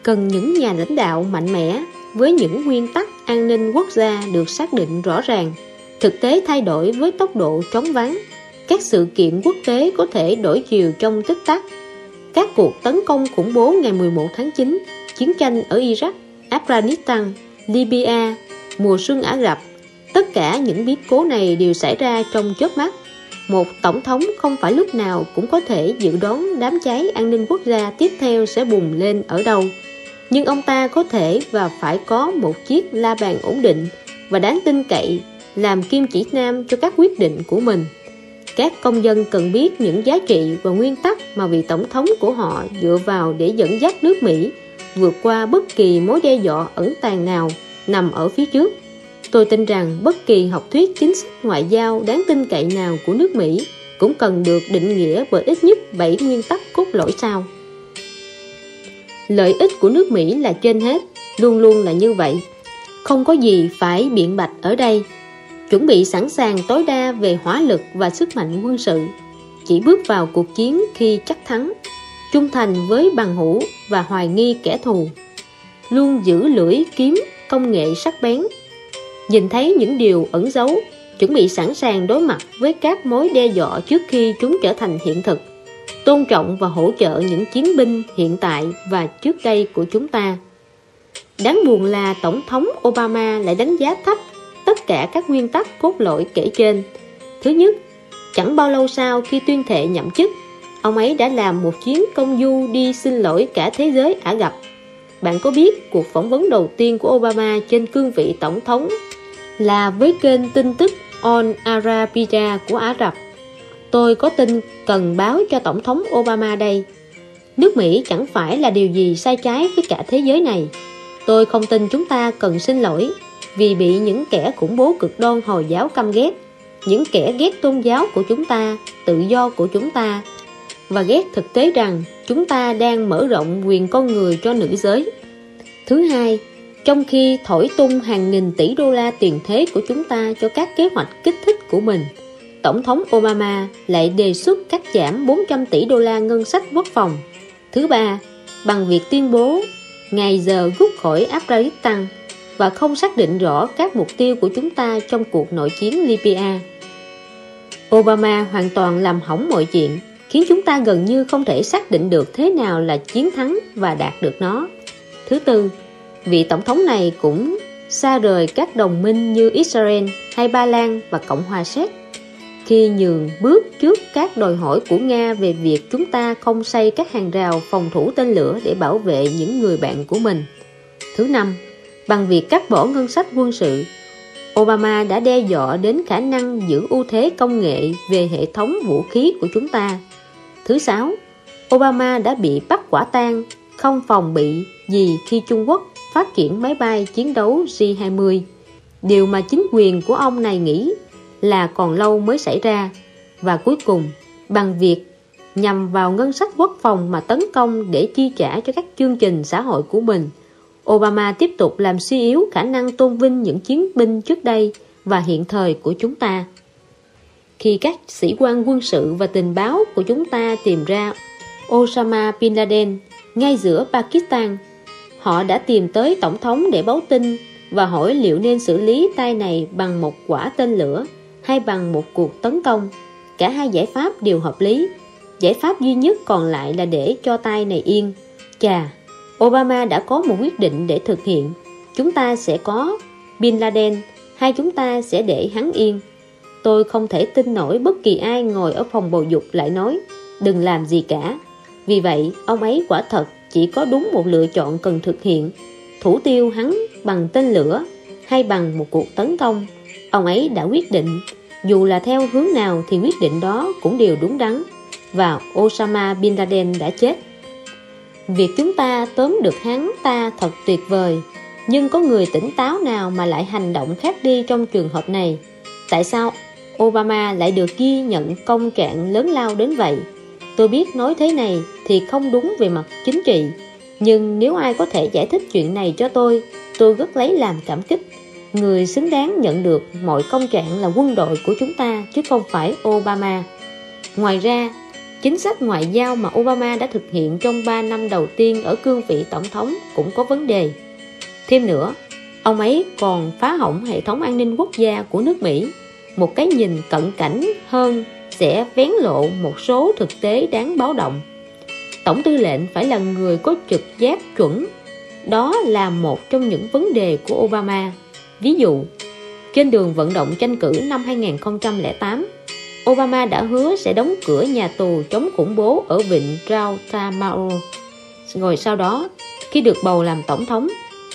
cần những nhà lãnh đạo mạnh mẽ với những nguyên tắc an ninh quốc gia được xác định rõ ràng. Thực tế thay đổi với tốc độ chóng vắng. Các sự kiện quốc tế có thể đổi chiều trong tích tắc. Các cuộc tấn công khủng bố ngày 11 tháng 9, chiến tranh ở Iraq, Afghanistan, Libya, mùa xuân Ả Rập, tất cả những biến cố này đều xảy ra trong chớp mắt. Một tổng thống không phải lúc nào cũng có thể dự đoán đám cháy an ninh quốc gia tiếp theo sẽ bùng lên ở đâu. Nhưng ông ta có thể và phải có một chiếc la bàn ổn định và đáng tin cậy làm kim chỉ nam cho các quyết định của mình. Các công dân cần biết những giá trị và nguyên tắc mà vị tổng thống của họ dựa vào để dẫn dắt nước Mỹ vượt qua bất kỳ mối đe dọa ẩn tàng nào nằm ở phía trước. Tôi tin rằng bất kỳ học thuyết chính sách ngoại giao đáng tin cậy nào của nước Mỹ cũng cần được định nghĩa bởi ít nhất 7 nguyên tắc cốt lõi sau. Lợi ích của nước Mỹ là trên hết, luôn luôn là như vậy. Không có gì phải biện bạch ở đây. Chuẩn bị sẵn sàng tối đa về hỏa lực và sức mạnh quân sự. Chỉ bước vào cuộc chiến khi chắc thắng, trung thành với bằng hữu và hoài nghi kẻ thù. Luôn giữ lưỡi kiếm, công nghệ sắc bén. Nhìn thấy những điều ẩn giấu, chuẩn bị sẵn sàng đối mặt với các mối đe dọa trước khi chúng trở thành hiện thực. Tôn trọng và hỗ trợ những chiến binh hiện tại và trước đây của chúng ta. Đáng buồn là Tổng thống Obama lại đánh giá thấp tất cả các nguyên tắc cốt lõi kể trên. Thứ nhất, chẳng bao lâu sau khi tuyên thệ nhậm chức ông ấy đã làm một chuyến công du đi xin lỗi cả thế giới Ả gặp. bạn có biết cuộc phỏng vấn đầu tiên của Obama trên cương vị tổng thống là với kênh tin tức On Arabia của Ả Rập. Tôi có tin cần báo cho Tổng thống Obama đây. Nước Mỹ chẳng phải là điều gì sai trái với cả thế giới này. Tôi không tin chúng ta cần xin lỗi vì bị những kẻ khủng bố cực đoan Hồi giáo căm ghét, những kẻ ghét tôn giáo của chúng ta, tự do của chúng ta và ghét thực tế rằng chúng ta đang mở rộng quyền con người cho nữ giới. Thứ hai, trong khi thổi tung hàng nghìn tỷ đô la tiền thế của chúng ta cho các kế hoạch kích thích của mình, Tổng thống Obama lại đề xuất cắt giảm 400 tỷ đô la ngân sách quốc phòng. Thứ ba, bằng việc tuyên bố ngày giờ rút khỏi Afghanistan và không xác định rõ các mục tiêu của chúng ta trong cuộc nội chiến Libya. Obama hoàn toàn làm hỏng mọi chuyện, khiến chúng ta gần như không thể xác định được thế nào là chiến thắng và đạt được nó. Thứ tư, vị tổng thống này cũng xa rời các đồng minh như Israel hay Ba Lan và Cộng hòa Séc khi nhường bước trước các đòi hỏi của Nga về việc chúng ta không xây các hàng rào phòng thủ tên lửa để bảo vệ những người bạn của mình. Thứ năm, bằng việc cắt bỏ ngân sách quân sự, Obama đã đe dọa đến khả năng giữ ưu thế công nghệ về hệ thống vũ khí của chúng ta. Thứ sáu, Obama đã bị bắt quả tang không phòng bị gì khi Trung Quốc phát triển máy bay chiến đấu J-20. Điều mà chính quyền của ông này nghĩ là còn lâu mới xảy ra. Và cuối cùng, bằng việc nhằm vào ngân sách quốc phòng mà tấn công để chi trả cho các chương trình xã hội của mình, Obama tiếp tục làm suy yếu khả năng tôn vinh những chiến binh trước đây và hiện thời của chúng ta khi các sĩ quan quân sự và tình báo của chúng ta tìm ra Osama Bin Laden ngay giữa Pakistan. Họ đã tìm tới Tổng thống để báo tin và hỏi liệu nên xử lý tay này bằng một quả tên lửa hay bằng một cuộc tấn công. Cả hai giải pháp đều hợp lý. Giải pháp duy nhất còn lại là để cho tay này yên. Chà, Obama đã có một quyết định để thực hiện. Chúng ta sẽ có Bin Laden hay chúng ta sẽ để hắn yên. Tôi không thể tin nổi bất kỳ ai ngồi ở phòng bầu dục lại nói đừng làm gì cả. Vì vậy, ông ấy quả thật chỉ có đúng một lựa chọn cần thực hiện thủ tiêu hắn bằng tên lửa hay bằng một cuộc tấn công. Ông ấy đã quyết định, dù là theo hướng nào thì quyết định đó cũng đều đúng đắn và Osama Bin Laden đã chết. Việc chúng ta tóm được hắn ta thật tuyệt vời, nhưng có người tỉnh táo nào mà lại hành động khác đi trong trường hợp này? Tại sao Obama lại được ghi nhận công trạng lớn lao đến vậy? Tôi biết nói thế này thì không đúng về mặt chính trị, nhưng nếu ai có thể giải thích chuyện này cho tôi, tôi rất lấy làm cảm kích. Người xứng đáng nhận được mọi công trạng là quân đội của chúng ta chứ không phải Obama. Ngoài ra, chính sách ngoại giao mà Obama đã thực hiện trong 3 năm đầu tiên ở cương vị tổng thống cũng có vấn đề. Thêm nữa, ông ấy còn phá hỏng hệ thống an ninh quốc gia của nước Mỹ. Một cái nhìn cận cảnh hơn sẽ vén lộ một số thực tế đáng báo động. Tổng tư lệnh phải là người có trực giác chuẩn. Đó là một trong những vấn đề của Obama. Ví dụ, trên đường vận động tranh cử năm 2008, Obama đã hứa sẽ đóng cửa nhà tù chống khủng bố ở vịnh Guantanamo. Rồi sau đó, khi được bầu làm tổng thống,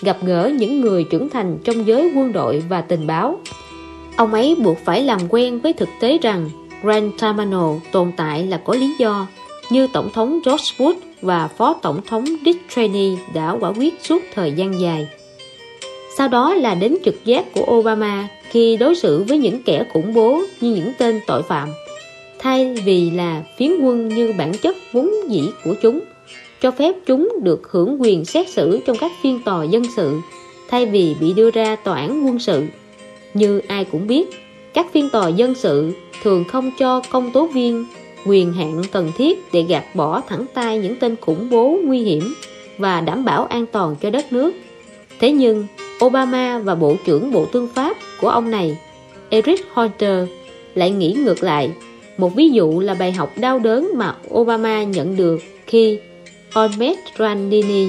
gặp gỡ những người trưởng thành trong giới quân đội và tình báo. Ông ấy buộc phải làm quen với thực tế rằng Guantanamo tồn tại là có lý do, như Tổng thống George Bush và Phó Tổng thống Dick Cheney đã quả quyết suốt thời gian dài. Sau đó là đến trực giác của Obama khi đối xử với những kẻ khủng bố như những tên tội phạm, thay vì là phiến quân như bản chất vốn dĩ của chúng, cho phép chúng được hưởng quyền xét xử trong các phiên tòa dân sự, thay vì bị đưa ra tòa án quân sự. Như ai cũng biết, các phiên tòa dân sự thường không cho công tố viên quyền hạn cần thiết để gạt bỏ thẳng tay những tên khủng bố nguy hiểm và đảm bảo an toàn cho đất nước. Thế nhưng, Obama và Bộ trưởng Bộ Tư pháp của ông này, Eric Holder, lại nghĩ ngược lại. Một ví dụ là bài học đau đớn mà Obama nhận được khi Ahmed Ranini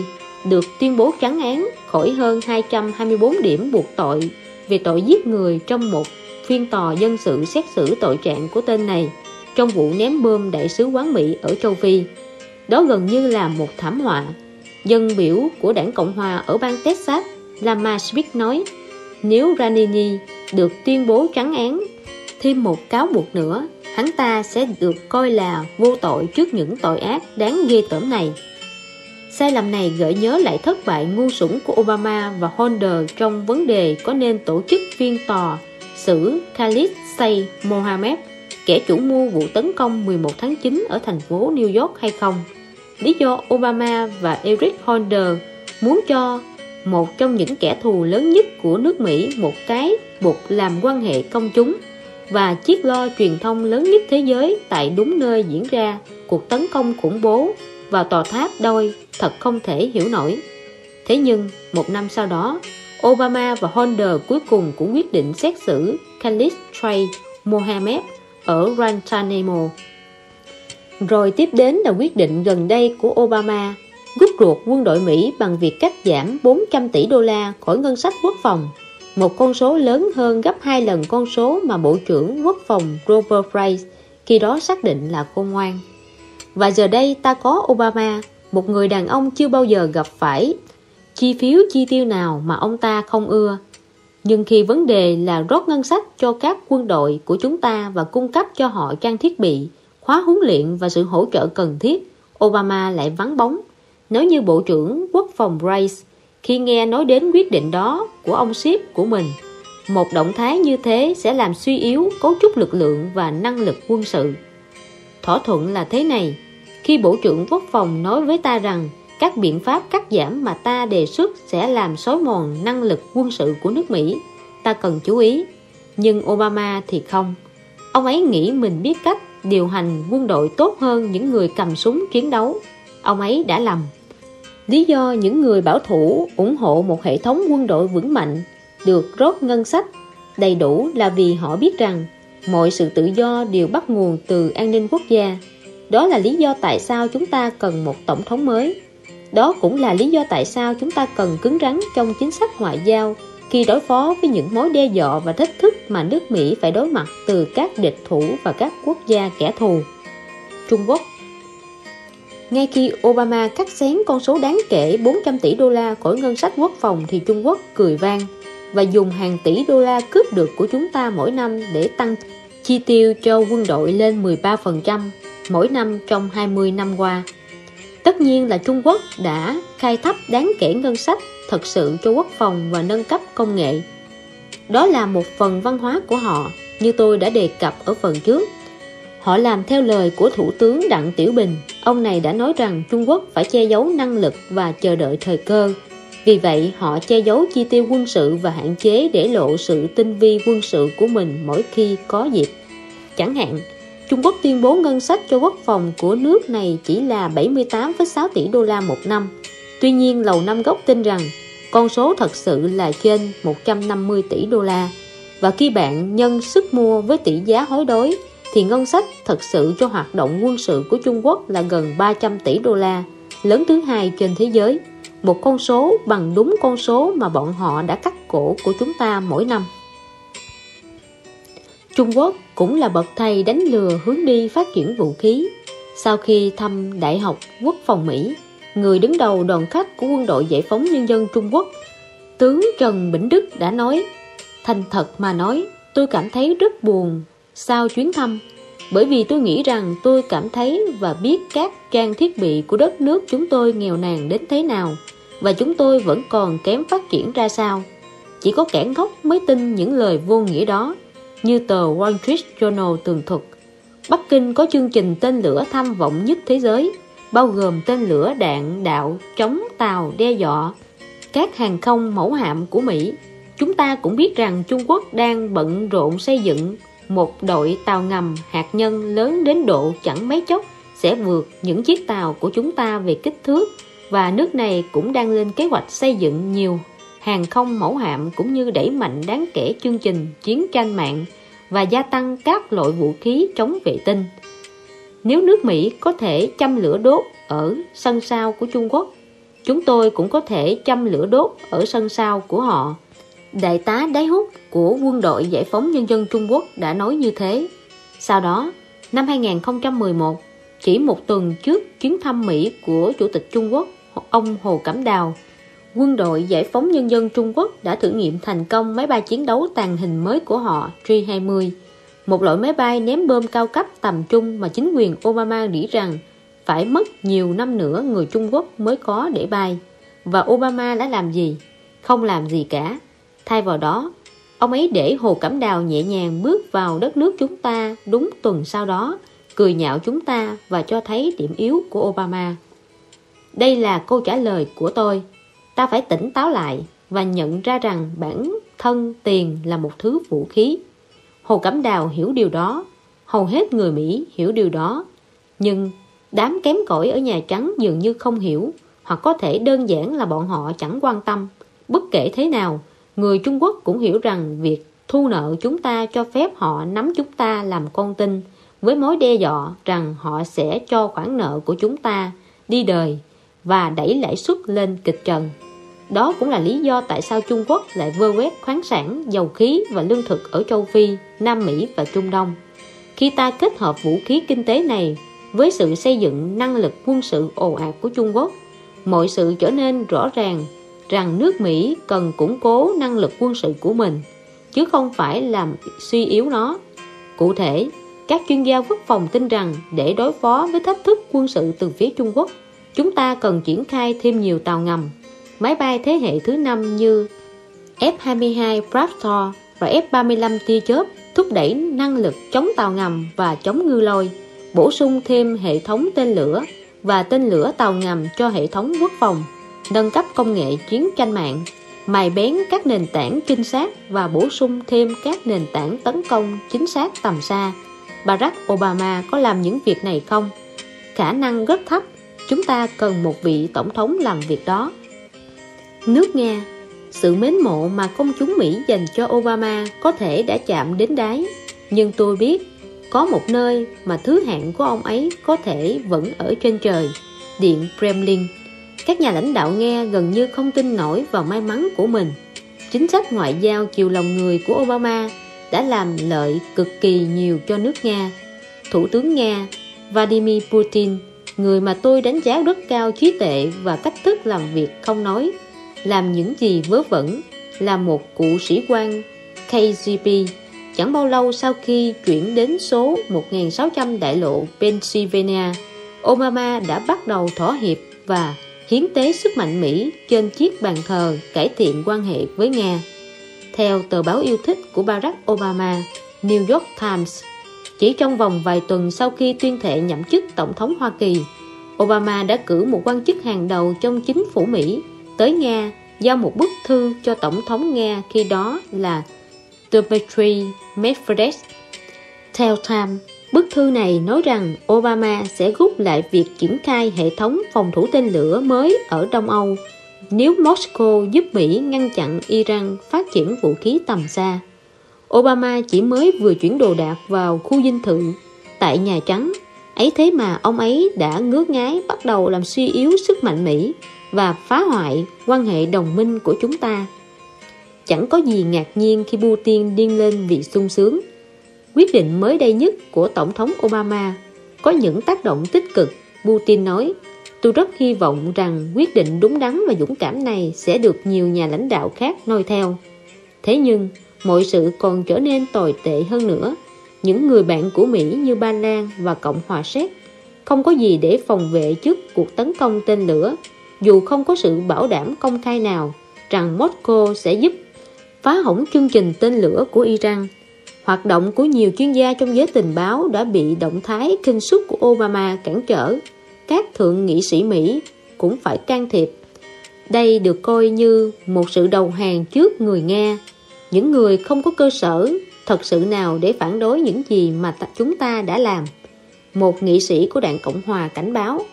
được tuyên bố trắng án khỏi hơn 224 điểm buộc tội về tội giết người trong một phiên tòa dân sự xét xử tội trạng của tên này trong vụ ném bom đại sứ quán Mỹ ở châu Phi. Đó gần như là một thảm họa. Dân biểu của đảng Cộng Hòa ở bang Texas, Lama Smith nói, nếu Ranini được tuyên bố trắng án, thêm một cáo buộc nữa, hắn ta sẽ được coi là vô tội trước những tội ác đáng ghê tởm này. Sai lầm này gợi nhớ lại thất bại ngu sủng của Obama và Holder trong vấn đề có nên tổ chức phiên tòa xử Khalid Say Mohammed, kẻ chủ mưu vụ tấn công 11 tháng 9 ở thành phố New York hay không. Lý do Obama và Eric Holder muốn cho một trong những kẻ thù lớn nhất của nước Mỹ một cái buộc làm quan hệ công chúng và chiếc lo truyền thông lớn nhất thế giới tại đúng nơi diễn ra cuộc tấn công khủng bố vào tòa tháp đôi thật không thể hiểu nổi. Thế nhưng, một năm sau đó, Obama và Holder cuối cùng cũng quyết định xét xử Khalid Trey Mohammed ở Guantanamo. Rồi tiếp đến là quyết định gần đây của Obama rút ruột quân đội Mỹ bằng việc cắt giảm 400 tỷ đô la khỏi ngân sách quốc phòng, một con số lớn hơn gấp hai lần con số mà Bộ trưởng Quốc phòng Robert Price khi đó xác định là khôn ngoan. Và giờ đây ta có Obama, một người đàn ông chưa bao giờ gặp phải chi phiếu chi tiêu nào mà ông ta không ưa nhưng khi vấn đề là rót ngân sách cho các quân đội của chúng ta và cung cấp cho họ trang thiết bị, khóa huấn luyện và sự hỗ trợ cần thiết, Obama lại vắng bóng. Nếu như Bộ trưởng Quốc phòng Rice, khi nghe nói đến quyết định đó của ông Ship của mình, một động thái như thế sẽ làm suy yếu cấu trúc lực lượng và năng lực quân sự. Thỏa thuận là thế này, khi Bộ trưởng Quốc phòng nói với ta rằng các biện pháp cắt giảm mà ta đề xuất sẽ làm xói mòn năng lực quân sự của nước Mỹ. Ta cần chú ý. Nhưng Obama thì không. Ông ấy nghĩ mình biết cách điều hành quân đội tốt hơn những người cầm súng chiến đấu. Ông ấy đã lầm. Lý do những người bảo thủ ủng hộ một hệ thống quân đội vững mạnh được rót ngân sách đầy đủ là vì họ biết rằng mọi sự tự do đều bắt nguồn từ an ninh quốc gia. Đó là lý do tại sao chúng ta cần một tổng thống mới. Đó cũng là lý do tại sao chúng ta cần cứng rắn trong chính sách ngoại giao khi đối phó với những mối đe dọa và thách thức mà nước Mỹ phải đối mặt từ các địch thủ và các quốc gia kẻ thù. Trung Quốc Ngay khi Obama cắt xén con số đáng kể 400 tỷ đô la khỏi ngân sách quốc phòng thì Trung Quốc cười vang và dùng hàng tỷ đô la cướp được của chúng ta mỗi năm để tăng chi tiêu cho quân đội lên 13% mỗi năm trong 20 năm qua. Tất nhiên là Trung Quốc đã khai thác đáng kể ngân sách thật sự cho quốc phòng và nâng cấp công nghệ. Đó là một phần văn hóa của họ, như tôi đã đề cập ở phần trước. Họ làm theo lời của Thủ tướng Đặng Tiểu Bình. Ông này đã nói rằng Trung Quốc phải che giấu năng lực và chờ đợi thời cơ. Vì vậy, họ che giấu chi tiêu quân sự và hạn chế để lộ sự tinh vi quân sự của mình mỗi khi có dịp. Chẳng hạn, Trung Quốc tuyên bố ngân sách cho quốc phòng của nước này chỉ là 78,6 tỷ đô la một năm. Tuy nhiên, Lầu Năm Góc tin rằng con số thật sự là trên 150 tỷ đô la. Và khi bạn nhân sức mua với tỷ giá hối đối, thì ngân sách thật sự cho hoạt động quân sự của Trung Quốc là gần 300 tỷ đô la, lớn thứ hai trên thế giới. Một con số bằng đúng con số mà bọn họ đã cắt cổ của chúng ta mỗi năm. Trung Quốc cũng là bậc thầy đánh lừa hướng đi phát triển vũ khí. Sau khi thăm Đại học Quốc phòng Mỹ, người đứng đầu đoàn khách của quân đội giải phóng nhân dân Trung Quốc, tướng Trần Bỉnh Đức đã nói, thành thật mà nói, tôi cảm thấy rất buồn sau chuyến thăm, bởi vì tôi nghĩ rằng tôi cảm thấy và biết các trang thiết bị của đất nước chúng tôi nghèo nàn đến thế nào, và chúng tôi vẫn còn kém phát triển ra sao. Chỉ có kẻ ngốc mới tin những lời vô nghĩa đó, như tờ Wall Street Journal tường thuật. Bắc Kinh có chương trình tên lửa tham vọng nhất thế giới, bao gồm tên lửa đạn đạo chống tàu đe dọa các hàng không mẫu hạm của Mỹ. Chúng ta cũng biết rằng Trung Quốc đang bận rộn xây dựng một đội tàu ngầm hạt nhân lớn đến độ chẳng mấy chốc sẽ vượt những chiếc tàu của chúng ta về kích thước và nước này cũng đang lên kế hoạch xây dựng nhiều hàng không mẫu hạm cũng như đẩy mạnh đáng kể chương trình chiến tranh mạng và gia tăng các loại vũ khí chống vệ tinh. Nếu nước Mỹ có thể châm lửa đốt ở sân sau của Trung Quốc, chúng tôi cũng có thể châm lửa đốt ở sân sau của họ. Đại tá Đáy Hút của quân đội giải phóng nhân dân Trung Quốc đã nói như thế. Sau đó, năm 2011, chỉ một tuần trước chuyến thăm Mỹ của Chủ tịch Trung Quốc, ông Hồ Cẩm Đào, quân đội giải phóng nhân dân Trung Quốc đã thử nghiệm thành công máy bay chiến đấu tàng hình mới của họ J-20 một loại máy bay ném bom cao cấp tầm trung mà chính quyền Obama nghĩ rằng phải mất nhiều năm nữa người Trung Quốc mới có để bay. Và Obama đã làm gì? Không làm gì cả. Thay vào đó, ông ấy để Hồ Cẩm Đào nhẹ nhàng bước vào đất nước chúng ta đúng tuần sau đó, cười nhạo chúng ta và cho thấy điểm yếu của Obama. Đây là câu trả lời của tôi. Ta phải tỉnh táo lại và nhận ra rằng bản thân tiền là một thứ vũ khí. Hồ Cẩm Đào hiểu điều đó, hầu hết người Mỹ hiểu điều đó. Nhưng đám kém cỏi ở Nhà Trắng dường như không hiểu, hoặc có thể đơn giản là bọn họ chẳng quan tâm. Bất kể thế nào, người Trung Quốc cũng hiểu rằng việc thu nợ chúng ta cho phép họ nắm chúng ta làm con tin với mối đe dọa rằng họ sẽ cho khoản nợ của chúng ta đi đời và đẩy lãi suất lên kịch trần. Đó cũng là lý do tại sao Trung Quốc lại vơ quét khoáng sản, dầu khí và lương thực ở châu Phi, Nam Mỹ và Trung Đông. Khi ta kết hợp vũ khí kinh tế này với sự xây dựng năng lực quân sự ồ ạt của Trung Quốc, mọi sự trở nên rõ ràng rằng nước Mỹ cần củng cố năng lực quân sự của mình, chứ không phải làm suy yếu nó. Cụ thể, các chuyên gia quốc phòng tin rằng để đối phó với thách thức quân sự từ phía Trung Quốc, chúng ta cần triển khai thêm nhiều tàu ngầm máy bay thế hệ thứ năm như F-22 Raptor và F-35 tia chớp thúc đẩy năng lực chống tàu ngầm và chống ngư lôi, bổ sung thêm hệ thống tên lửa và tên lửa tàu ngầm cho hệ thống quốc phòng, nâng cấp công nghệ chiến tranh mạng. mài bén các nền tảng trinh sát và bổ sung thêm các nền tảng tấn công chính xác tầm xa. Barack Obama có làm những việc này không? Khả năng rất thấp, chúng ta cần một vị tổng thống làm việc đó. Nước Nga Sự mến mộ mà công chúng Mỹ dành cho Obama có thể đã chạm đến đáy, nhưng tôi biết có một nơi mà thứ hạng của ông ấy có thể vẫn ở trên trời, Điện Kremlin. Các nhà lãnh đạo Nga gần như không tin nổi vào may mắn của mình. Chính sách ngoại giao chiều lòng người của Obama đã làm lợi cực kỳ nhiều cho nước Nga. Thủ tướng Nga Vladimir Putin, người mà tôi đánh giá rất cao trí tuệ và cách thức làm việc không nói, làm những gì vớ vẩn, là một cụ sĩ quan KGB chẳng bao lâu sau khi chuyển đến số 1600 đại lộ Pennsylvania, Obama đã bắt đầu thỏa hiệp và hiến tế sức mạnh Mỹ trên chiếc bàn thờ cải thiện quan hệ với Nga. Theo tờ báo yêu thích của Barack Obama, New York Times, chỉ trong vòng vài tuần sau khi tuyên thệ nhậm chức Tổng thống Hoa Kỳ, Obama đã cử một quan chức hàng đầu trong chính phủ Mỹ tới Nga giao một bức thư cho Tổng thống Nga khi đó là Dmitry Medvedev. Theo Time, bức thư này nói rằng Obama sẽ rút lại việc triển khai hệ thống phòng thủ tên lửa mới ở Đông Âu, nếu Moscow giúp Mỹ ngăn chặn Iran phát triển vũ khí tầm xa. Obama chỉ mới vừa chuyển đồ đạc vào khu dinh thự tại Nhà Trắng. Ấy thế mà ông ấy đã ngước ngái bắt đầu làm suy yếu sức mạnh Mỹ và phá hoại quan hệ đồng minh của chúng ta. Chẳng có gì ngạc nhiên khi Putin điên lên vì sung sướng. Quyết định mới đây nhất của Tổng thống Obama có những tác động tích cực. Putin nói, tôi rất hy vọng rằng quyết định đúng đắn và dũng cảm này sẽ được nhiều nhà lãnh đạo khác noi theo. Thế nhưng, mọi sự còn trở nên tồi tệ hơn nữa. Những người bạn của Mỹ như Ba Lan và Cộng hòa Séc không có gì để phòng vệ trước cuộc tấn công tên lửa, dù không có sự bảo đảm công khai nào rằng Moscow sẽ giúp phá hỏng chương trình tên lửa của Iran. Hoạt động của nhiều chuyên gia trong giới tình báo đã bị động thái kinh suất của Obama cản trở. Các thượng nghị sĩ Mỹ cũng phải can thiệp. Đây được coi như một sự đầu hàng trước người Nga. Những người không có cơ sở thật sự nào để phản đối những gì mà chúng ta đã làm. Một nghị sĩ của đảng Cộng Hòa cảnh báo.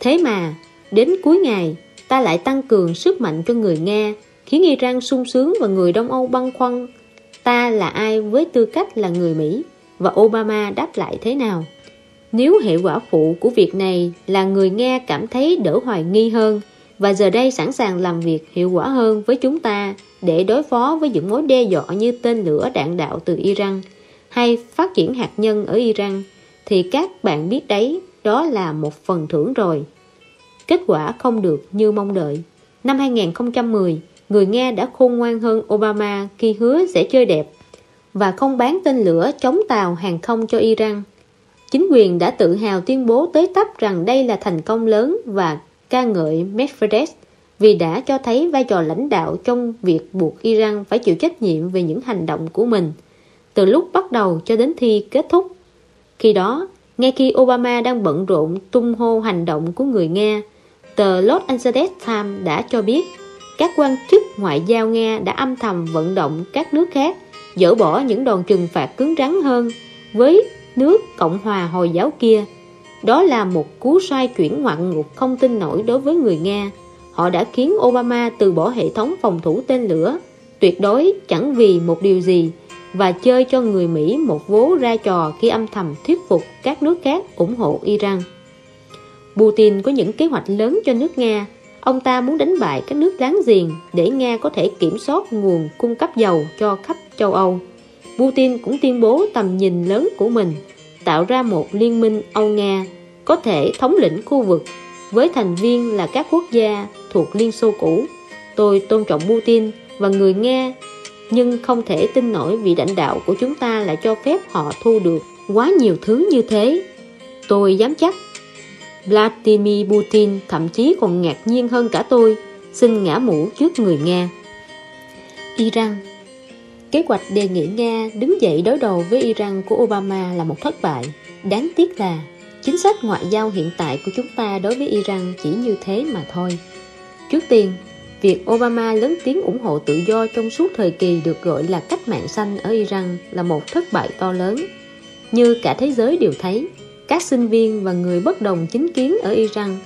Thế mà, đến cuối ngày, ta lại tăng cường sức mạnh cho người Nga khiến Iran sung sướng và người Đông Âu băn khoăn ta là ai với tư cách là người Mỹ và Obama đáp lại thế nào. Nếu hệ quả phụ của việc này là người nghe cảm thấy đỡ hoài nghi hơn và giờ đây sẵn sàng làm việc hiệu quả hơn với chúng ta để đối phó với những mối đe dọa như tên lửa đạn đạo từ Iran hay phát triển hạt nhân ở Iran thì các bạn biết đấy đó là một phần thưởng rồi. Kết quả không được như mong đợi. Năm 2010, người Nga đã khôn ngoan hơn Obama khi hứa sẽ chơi đẹp và không bán tên lửa chống tàu hàng không cho Iran. Chính quyền đã tự hào tuyên bố tới tấp rằng đây là thành công lớn và ca ngợi Medvedev vì đã cho thấy vai trò lãnh đạo trong việc buộc Iran phải chịu trách nhiệm về những hành động của mình từ lúc bắt đầu cho đến khi kết thúc. Khi đó, ngay khi Obama đang bận rộn tung hô hành động của người Nga, tờ Los Angeles Times đã cho biết các quan chức ngoại giao Nga đã âm thầm vận động các nước khác dỡ bỏ những đòn trừng phạt cứng rắn hơn với nước Cộng hòa Hồi giáo kia. Đó là một cú xoay chuyển ngoạn ngục không tin nổi đối với người Nga. Họ đã khiến Obama từ bỏ hệ thống phòng thủ tên lửa, tuyệt đối chẳng vì một điều gì, và chơi cho người Mỹ một vố ra trò khi âm thầm thuyết phục các nước khác ủng hộ Iran. Putin có những kế hoạch lớn cho nước Nga, Ông ta muốn đánh bại các nước láng giềng để Nga có thể kiểm soát nguồn cung cấp dầu cho khắp châu Âu. Putin cũng tuyên bố tầm nhìn lớn của mình, tạo ra một liên minh Âu-Nga có thể thống lĩnh khu vực với thành viên là các quốc gia thuộc Liên Xô cũ. Tôi tôn trọng Putin và người Nga, nhưng không thể tin nổi vị lãnh đạo của chúng ta lại cho phép họ thu được quá nhiều thứ như thế. Tôi dám chắc Vladimir Putin thậm chí còn ngạc nhiên hơn cả tôi xin ngã mũ trước người Nga. Iran. Kế hoạch đề nghị Nga đứng dậy đối đầu với Iran của Obama là một thất bại. Đáng tiếc là chính sách ngoại giao hiện tại của chúng ta đối với Iran chỉ như thế mà thôi. Trước tiên, Việc Obama lớn tiếng ủng hộ tự do trong suốt thời kỳ được gọi là cách mạng xanh ở Iran là một thất bại to lớn. Như cả thế giới đều thấy, các sinh viên và người bất đồng chính kiến ở Iran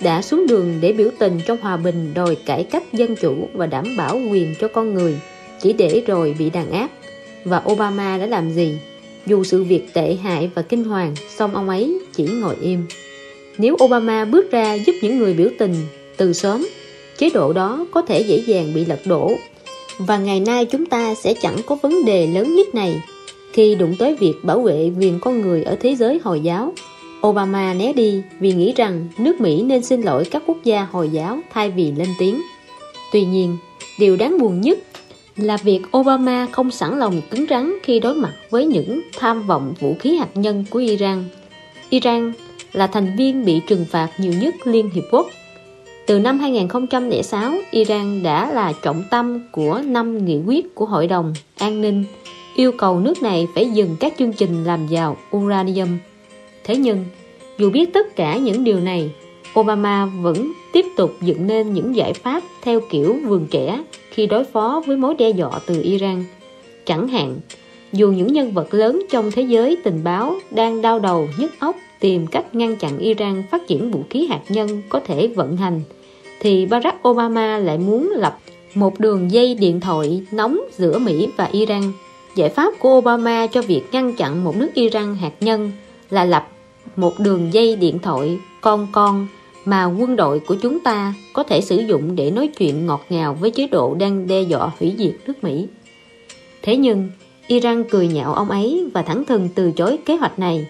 đã xuống đường để biểu tình trong hòa bình đòi cải cách dân chủ và đảm bảo quyền cho con người chỉ để rồi bị đàn áp. Và Obama đã làm gì? Dù sự việc tệ hại và kinh hoàng, song ông ấy chỉ ngồi im. Nếu Obama bước ra giúp những người biểu tình từ sớm, chế độ đó có thể dễ dàng bị lật đổ. Và ngày nay chúng ta sẽ chẳng có vấn đề lớn nhất này khi đụng tới việc bảo vệ quyền con người ở thế giới Hồi giáo. Obama né đi vì nghĩ rằng nước Mỹ nên xin lỗi các quốc gia Hồi giáo thay vì lên tiếng. Tuy nhiên, điều đáng buồn nhất là việc Obama không sẵn lòng cứng rắn khi đối mặt với những tham vọng vũ khí hạt nhân của Iran. Iran là thành viên bị trừng phạt nhiều nhất Liên Hiệp Quốc. Từ năm 2006, Iran đã là trọng tâm của năm nghị quyết của Hội đồng An ninh yêu cầu nước này phải dừng các chương trình làm giàu uranium. Thế nhưng, dù biết tất cả những điều này, Obama vẫn tiếp tục dựng nên những giải pháp theo kiểu vườn trẻ khi đối phó với mối đe dọa từ Iran. Chẳng hạn, dù những nhân vật lớn trong thế giới tình báo đang đau đầu nhức óc tìm cách ngăn chặn Iran phát triển vũ khí hạt nhân có thể vận hành, thì Barack Obama lại muốn lập một đường dây điện thoại nóng giữa Mỹ và Iran. Giải pháp của Obama cho việc ngăn chặn một nước Iran hạt nhân là lập một đường dây điện thoại con con mà quân đội của chúng ta có thể sử dụng để nói chuyện ngọt ngào với chế độ đang đe dọa hủy diệt nước Mỹ. Thế nhưng, Iran cười nhạo ông ấy và thẳng thừng từ chối kế hoạch này.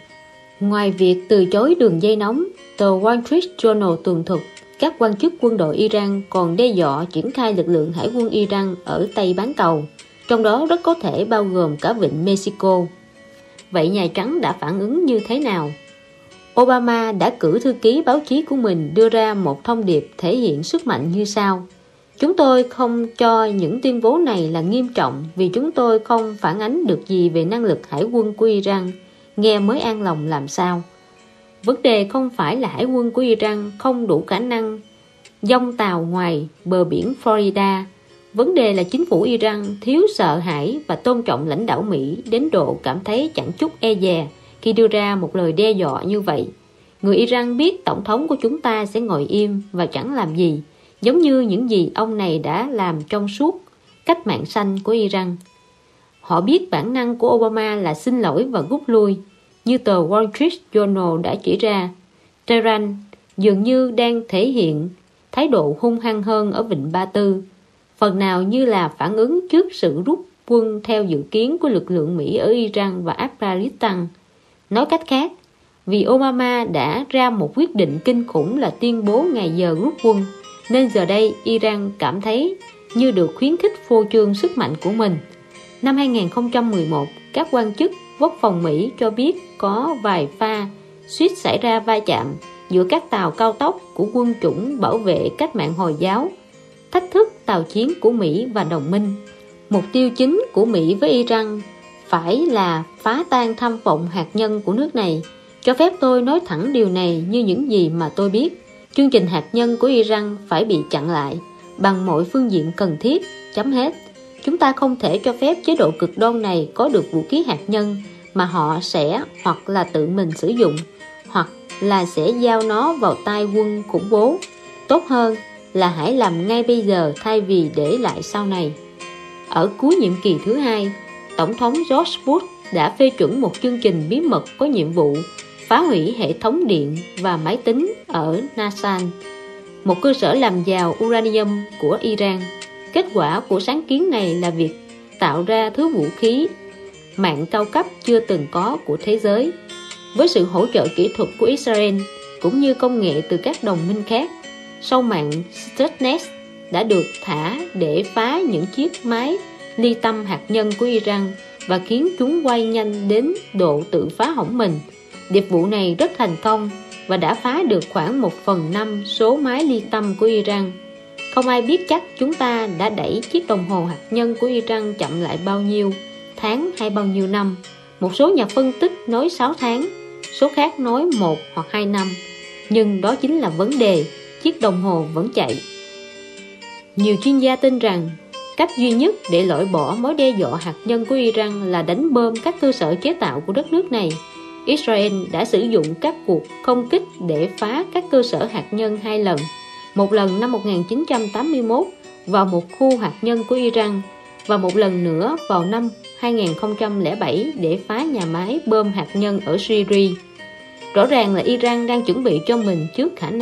Ngoài việc từ chối đường dây nóng, tờ Wall Street Journal tường thuật các quan chức quân đội Iran còn đe dọa triển khai lực lượng hải quân Iran ở Tây Bán Cầu, trong đó rất có thể bao gồm cả vịnh Mexico. Vậy Nhà Trắng đã phản ứng như thế nào? Obama đã cử thư ký báo chí của mình đưa ra một thông điệp thể hiện sức mạnh như sau. Chúng tôi không cho những tuyên bố này là nghiêm trọng vì chúng tôi không phản ánh được gì về năng lực hải quân của Iran, nghe mới an lòng làm sao. Vấn đề không phải là hải quân của Iran không đủ khả năng dông tàu ngoài bờ biển Florida. Vấn đề là chính phủ Iran thiếu sợ hãi và tôn trọng lãnh đạo Mỹ đến độ cảm thấy chẳng chút e dè khi đưa ra một lời đe dọa như vậy. Người Iran biết tổng thống của chúng ta sẽ ngồi im và chẳng làm gì, giống như những gì ông này đã làm trong suốt cách mạng xanh của Iran. Họ biết bản năng của Obama là xin lỗi và rút lui, như tờ Wall Street Journal đã chỉ ra. Tehran dường như đang thể hiện thái độ hung hăng hơn ở Vịnh Ba Tư, phần nào như là phản ứng trước sự rút quân theo dự kiến của lực lượng Mỹ ở Iran và Afghanistan. Nói cách khác, vì Obama đã ra một quyết định kinh khủng là tuyên bố ngày giờ rút quân, nên giờ đây Iran cảm thấy như được khuyến khích phô trương sức mạnh của mình. Năm 2011, các quan chức quốc phòng Mỹ cho biết có vài pha suýt xảy ra va chạm giữa các tàu cao tốc của quân chủng bảo vệ cách mạng Hồi giáo, thách thức tàu chiến của Mỹ và đồng minh. Mục tiêu chính của Mỹ với Iran phải là phá tan tham vọng hạt nhân của nước này. Cho phép tôi nói thẳng điều này như những gì mà tôi biết. Chương trình hạt nhân của Iran phải bị chặn lại bằng mọi phương diện cần thiết, chấm hết. Chúng ta không thể cho phép chế độ cực đoan này có được vũ khí hạt nhân mà họ sẽ hoặc là tự mình sử dụng hoặc là sẽ giao nó vào tay quân khủng bố. Tốt hơn là hãy làm ngay bây giờ thay vì để lại sau này. Ở cuối nhiệm kỳ thứ hai, Tổng thống George Bush đã phê chuẩn một chương trình bí mật có nhiệm vụ phá hủy hệ thống điện và máy tính ở Nasan, một cơ sở làm giàu uranium của Iran. Kết quả của sáng kiến này là việc tạo ra thứ vũ khí mạng cao cấp chưa từng có của thế giới. Với sự hỗ trợ kỹ thuật của Israel cũng như công nghệ từ các đồng minh khác, sau mạng Stuxnet đã được thả để phá những chiếc máy ly tâm hạt nhân của Iran và khiến chúng quay nhanh đến độ tự phá hỏng mình. Điệp vụ này rất thành công và đã phá được khoảng 1 phần 5 số máy ly tâm của Iran. Không ai biết chắc chúng ta đã đẩy chiếc đồng hồ hạt nhân của Iran chậm lại bao nhiêu tháng hay bao nhiêu năm. Một số nhà phân tích nói 6 tháng, số khác nói 1 hoặc 2 năm. Nhưng đó chính là vấn đề, chiếc đồng hồ vẫn chạy. Nhiều chuyên gia tin rằng, cách duy nhất để loại bỏ mối đe dọa hạt nhân của Iran là đánh bom các cơ sở chế tạo của đất nước này. Israel đã sử dụng các cuộc không kích để phá các cơ sở hạt nhân hai lần. Một lần năm 1981 vào một khu hạt nhân của Iran và một lần nữa vào năm 2007 để phá nhà máy bơm hạt nhân ở Syria. Rõ ràng là Iran đang chuẩn bị cho mình trước khả năng